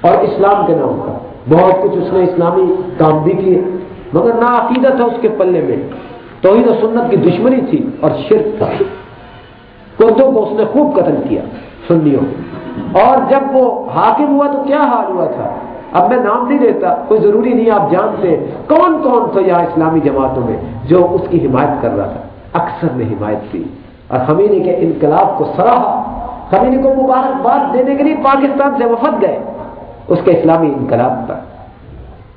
اور اسلام کے نام کا بہت کچھ اس نے اسلامی کام بھی کیے، مگر نہ عقیدہ تھا اس کے پلے میں۔ توحید و سنت کی دشمنی تھی اور شرک تھا۔ کتوں کو اس نے خوب قتل کیا۔ سنیوں اور جب وہ حاکم ہوا تو کیا حال ہوا تھا؟ اب میں نام نہیں دیتا کوئی ضروری نہیں، آپ جانتے کون کون تھا یہاں اسلامی جماعتوں میں جو اس کی حمایت کر رہا تھا؟ اکثر نے حمایت کی۔ اور ہمیں کے انقلاب کو سراہا۔ ہمیں کو مبارکباد دینے کے لیے پاکستان سے وفد گئے۔ اس کے اسلامی انقلاب پر۔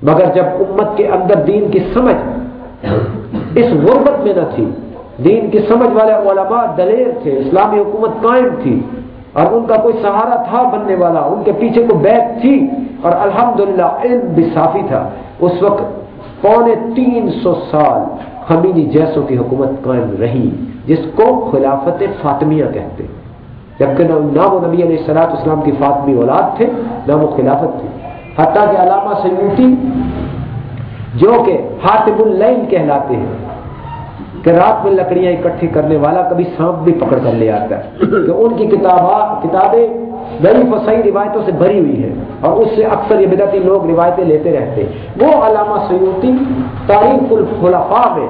مگر جب امت کے اندر دین کی سمجھ اس غربت میں نہ تھی، دین کی سمجھ والے علماء دلیر تھے، اسلامی حکومت قائم تھی اور ان کا کوئی سہارا تھا بننے والا، ان کے پیچھے کوئی بیگ تھی۔ اور الحمدللہ علم بھی صافی تھا۔ اس وقت پونے تین سو سال خمینی جیسوں کی حکومت قائم رہی، جس کو خلافت فاطمیہ کہتے جبکہ نہ وہ نبی علیہ السلاط اسلام کی فاطمی اولاد تھے، نہ وہ خلافت تھی۔ حتیٰ کہ علامہ سیوتی جو کہ حاطب العین کہلاتے ہیں کہ رات میں لکڑیاں اکٹھی کرنے والا کبھی سانپ بھی پکڑ کر لے آتا ہے۔ کہ ان کی کتابیں ضعیف و صحیح روایتوں سے بھری ہوئی ہیں اور اس سے اکثر یہ بدعتی لوگ روایتیں لیتے رہتے وہ علامہ سیوتی تاریخ الخلفاء میں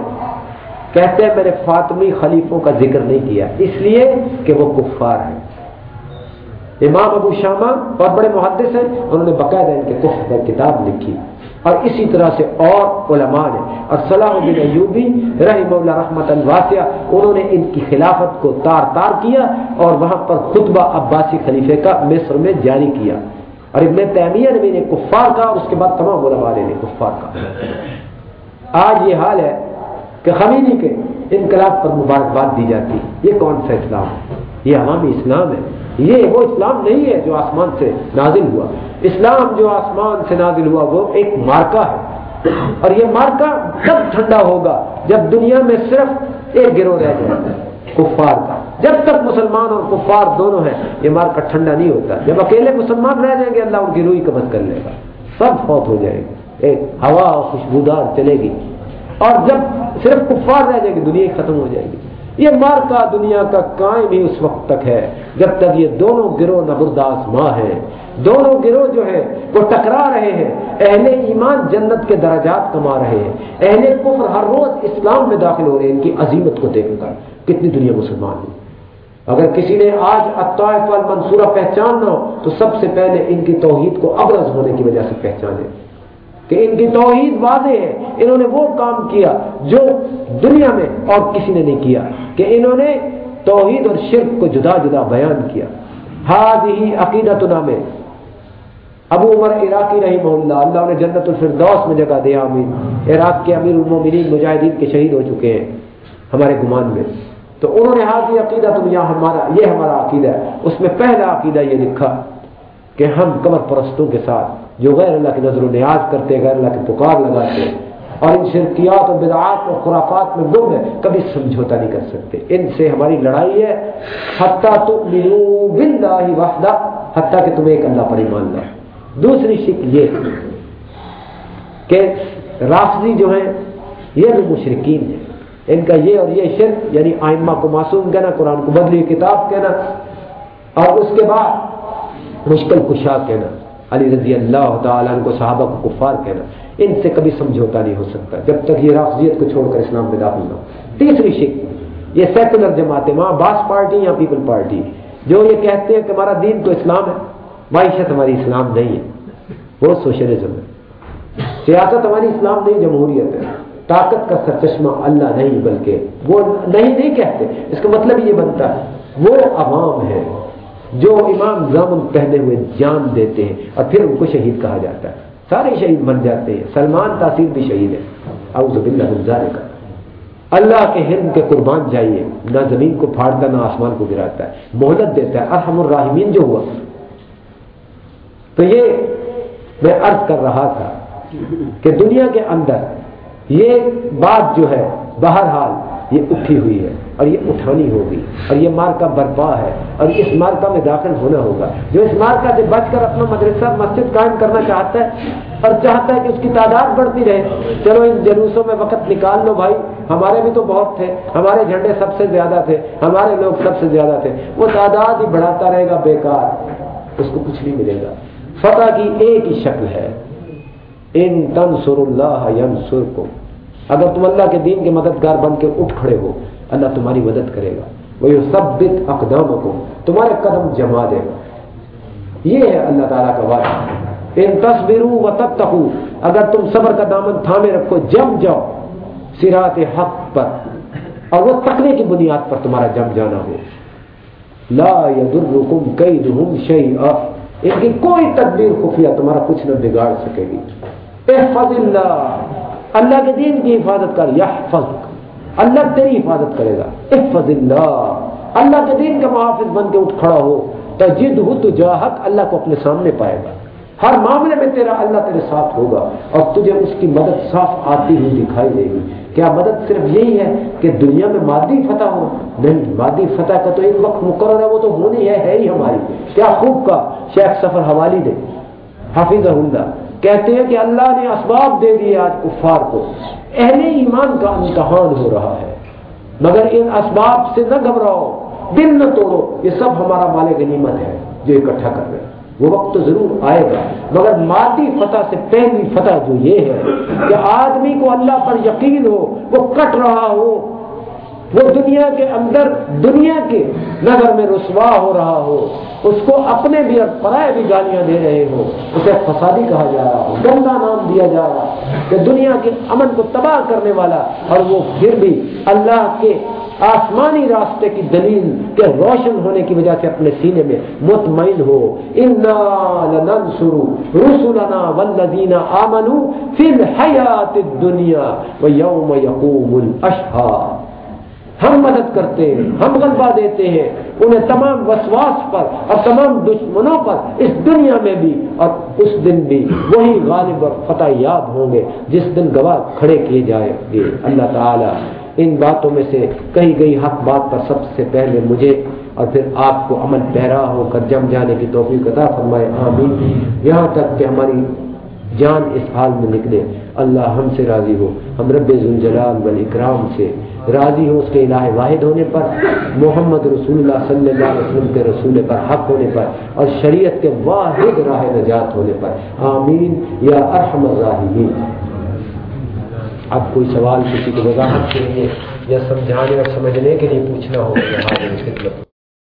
کہتے ہیں میں نے فاطمی خلیفوں کا ذکر نہیں کیا۔ اس لیے کہ وہ کفار ہیں۔ امام ابو شامہ بہت بڑے محدث ہیں، انہوں نے باقاعدہ ان کے کفر پر کتاب لکھی۔ اور اسی طرح سے اور علماء نے، اور صلاح الدین ایوبی رحم اللہ رحمت الواسیہ انہوں نے ان کی خلافت کو تار تار کیا اور وہاں پر خطبہ عباسی خلیفے کا مصر میں جاری کیا۔ اور ابن تیمیہ نے بھی نے کفار کا، اور اس کے بعد تمام علماء نے کفار کا۔ آج یہ حال ہے کہ خمینی کے انقلاب پر مبارکباد دی جاتی۔ یہ کون سا اسلام ہے؟ یہ عوامی اسلام ہے۔ یہ وہ اسلام نہیں ہے جو آسمان سے نازل ہوا۔ اسلام جو آسمان سے نازل ہوا، وہ ایک مارکا ہے۔ اور یہ مارکا کب ٹھنڈا ہوگا جب دنیا میں صرف ایک گروہ رہ جائے، کفار کا۔ جب تک مسلمان اور کفار دونوں ہیں، یہ مارکا ٹھنڈا نہیں ہوتا۔ جب اکیلے مسلمان رہ جائیں گے، اللہ ان کی روئی قبض کر لے گا۔ سب فوت ہو جائے گی ایک ہوا خوشبودار چلے گی۔ اور جب صرف کفار رہ جائے گی دنیا ختم ہو جائے گی۔ یہ مارکا دنیا کا قائم ہی اس وقت تک ہے، جب تک یہ دونوں گروہ نبرداس ماں ہیں۔ دونوں گروہ جو ہے وہ ٹکرا رہے ہیں۔ اہل ایمان جنت کے درجات کما رہے ہیں۔ اہل کفر ہر روز اسلام میں داخل ہو رہے ہیں۔ ان کی عظیمت کو دیکھ کر کتنی دنیا مسلمان ہے اگر کسی نے آج الطائف المنصورہ پہچاننا ہو، تو سب سے پہلے ان کی توحید کو ابرز ہونے کی وجہ سے پہچانے۔ کہ ان کی توحید واضح ہے۔ انہوں نے وہ کام کیا جو دنیا میں اور کسی نے نہیں کیا۔ کہ انہوں نے توحید اور شرک کو جدا جدا بیان کیا۔ ہاد ہی عقیدت نامے ابو عمر عراقی رحیم اللہ اللہ نے جنت الفردوس میں جگہ دیا امین عراق کے امیر المومنین مجاہدین کے شہید ہو چکے ہیں ہمارے گمان میں۔ تو انہوں نے ہاتھ عقیدہ تم یہاں ہمارا، یہ ہمارا عقیدہ ہے۔ اس میں پہلا عقیدہ یہ لکھا کہ ہم قبر پرستوں کے ساتھ جو غیر اللہ کی نظر و نیاز کرتے، غیر اللہ کی پکار لگاتے اور ان شرکیات اور بدعات اور خرافات میں گم ہے کبھی سمجھوتا نہیں کر سکتے۔ ان سے ہماری لڑائی ہے۔ حتیٰ تو وحدہ، حتیٰ کہ تمہیں ایک اللہ پر ایمان لا دوسری شک یہ کہ رافضی جو ہیں، یہ بھی مشرقین ہیں۔ ان کا یہ اور یہ شرک یعنی آئمہ کو معصوم کہنا، قرآن کو بدلی کتاب کہنا، اور اس کے بعد مشکل کشا کہنا۔ علی رضی اللہ تعالیٰ کو صحابہ کو کفار کہنا۔ ان سے کبھی سمجھوتا نہیں ہو سکتا، جب تک یہ رافضیت کو چھوڑ کر اسلام میں داخل نہ ہو۔ تیسری شک، یہ سیکولر جماعتیں وہاں باس پارٹی یا پیپل پارٹی۔ جو یہ کہتے ہیں کہ ہمارا دین تو اسلام ہے، معیشت ہماری اسلام نہیں ہے۔ وہ سوشلزم ہے۔ سیاست ہماری اسلام نہیں، جمہوریت ہے۔ طاقت کا سرچشمہ اللہ نہیں، بلکہ وہ نہیں نہیں کہتے۔ اس کا مطلب یہ بنتا ہے، وہ عوام ہے۔ جو امام زامن پہنے ہوئے جان دیتے ہیں اور پھر ان کو شہید کہا جاتا ہے۔ سارے شہید بن جاتے ہیں۔ سلمان تاثیر بھی شہید ہے۔ اعوذ باللہ کا اللہ کے ہند کے قربان جائیے۔ نہ زمین کو پھاڑتا، نہ آسمان کو گراتا ہے۔ مہلت دیتا ہے۔ ارحم الراحمین جو ہوا۔ تو یہ میں عرض کر رہا تھا کہ دنیا کے اندر یہ بات جو ہے، بہرحال یہ اٹھی ہوئی ہے اور یہ اٹھانی ہوگی اور یہ مارکا برپا ہے اور اس مارکا میں داخل ہونا ہوگا۔ جو اس مارکا سے بچ کر اپنا مدرسہ، مسجد قائم کرنا چاہتا ہے اور چاہتا ہے کہ اس کی تعداد بڑھتی رہے۔ چلو ان جلوسوں میں وقت نکال لو بھائی۔ ہمارے بھی تو بہت تھے۔ ہمارے جھنڈے سب سے زیادہ تھے۔ ہمارے لوگ سب سے زیادہ تھے۔ وہ تعداد ہی بڑھاتا رہے گا، بیکار۔ اس کو کچھ نہیں ملے گا۔ فتح کی ایک ہی شکل ہے۔ ان تنسر اللہ ینسر کو اگر تم اللہ کے دین کے مددگار بن کے اٹھ کھڑے ہو، اللہ تمہاری مدد کرے گا۔ وہ سب اقدام کو تمہارے قدم جما دے گا۔ یہ ہے اللہ تعالیٰ کا وعدہ۔ ان تصویروں و تب تک اگر تم صبر کا دامن تھامے رکھو، جم جاؤ۔ سرات حق پر۔ اور وہ تکنے کی بنیاد پر تمہارا جم جانا ہو۔ لا یدرکم کیدہم شیئا ان کی کوئی تدبیر، خفیہ تمہارا کچھ نہ بگاڑ سکے گی۔ احفظ اللہ۔ اللہ کے دین کی حفاظت کر یا اللہ تیری حفاظت کرے گا۔ احفظ اللہ اللہ کے دین کا محافظ بن کے اٹھ کھڑا ہو۔ تجد ہو تو جاہت اللہ کو اپنے سامنے پائے گا۔ ہر معاملے میں تیرا اللہ تیرے ساتھ ہوگا اور تجھے اس کی مدد صاف آتی ہوئی دکھائی دے گی۔ کیا مدد صرف یہی ہے کہ دنیا میں مادی فتح ہو؟ نہیں، مادی فتح کا تو ایک وقت مقرر ہے، وہ تو ہونی ہے ہے ہی ہماری۔ کیا خوب کا، شیخ سفر حوالی دے حافظ اللہ کہتے ہیں کہ اللہ نے اسباب دے دیے آج کفار کو۔ اہل ایمان کا امتحان ہو رہا ہے۔ مگر ان اسباب سے نہ گھبراؤ، دل نہ توڑو، یہ سب ہمارا مال غنیمت ہے جو اکٹھا کر رہے ہیں۔ وہ وقت تو ضرور آئے گا۔ مگر مادی فتح سے پہلی فتح جو یہ ہے کہ آدمی کو اللہ پر یقین ہو، وہ کٹ رہا ہو وہ دنیا کے اندر دنیا کے نظر میں رسوا ہو رہا ہو، اس کو اپنے بھی اور پرائے بھی گالیاں دے رہے ہو، اسے فسادی کہا جا رہا ہو، گندا نام دیا جا رہا کہ دنیا کے امن کو تباہ کرنے والا اور وہ پھر بھی اللہ کے آسمانی راستے کی دلیل کے روشن ہونے کی وجہ سے اپنے سینے میں مطمئن ہو۔ رسولنا والذین آمنوا فی الحیات الدنیا ویوم یقوم الاشہاد ہم مدد کرتے ہیں، ہم غلبہ دیتے ہیں۔ انہیں تمام وسواس پر اور تمام دشمنوں پر اس دنیا میں بھی اور اس دن بھی وہی غالب اور فتح یاب ہوں گے، جس دن گواہ کھڑے کیے جائیں گے۔ اللہ تعالیٰ ان باتوں میں سے کہی گئی حق بات پر سب سے پہلے مجھے اور پھر آپ کو عمل پیرا ہو کر جم جانے کی توفیق عطا فرمائے۔ آمین۔ یہاں تک کہ ہماری جان اس حال میں نکلے۔ اللہ ہم سے راضی ہو۔ ہم رب ذوالجلال والاکرام سے راضی ہو، اس کے الہ واحد ہونے پر، محمد رسول اللہ صلی اللہ علیہ وسلم کے رسول پر، حق ہونے پر، اور شریعت کے واحد راہ نجات ہونے پر۔ آمین۔ یا ارحم الراحمین۔ اب کوئی سوال کسی کو وضاحت کے لیے یا سمجھانے اور سمجھنے کے لیے پوچھنا ہو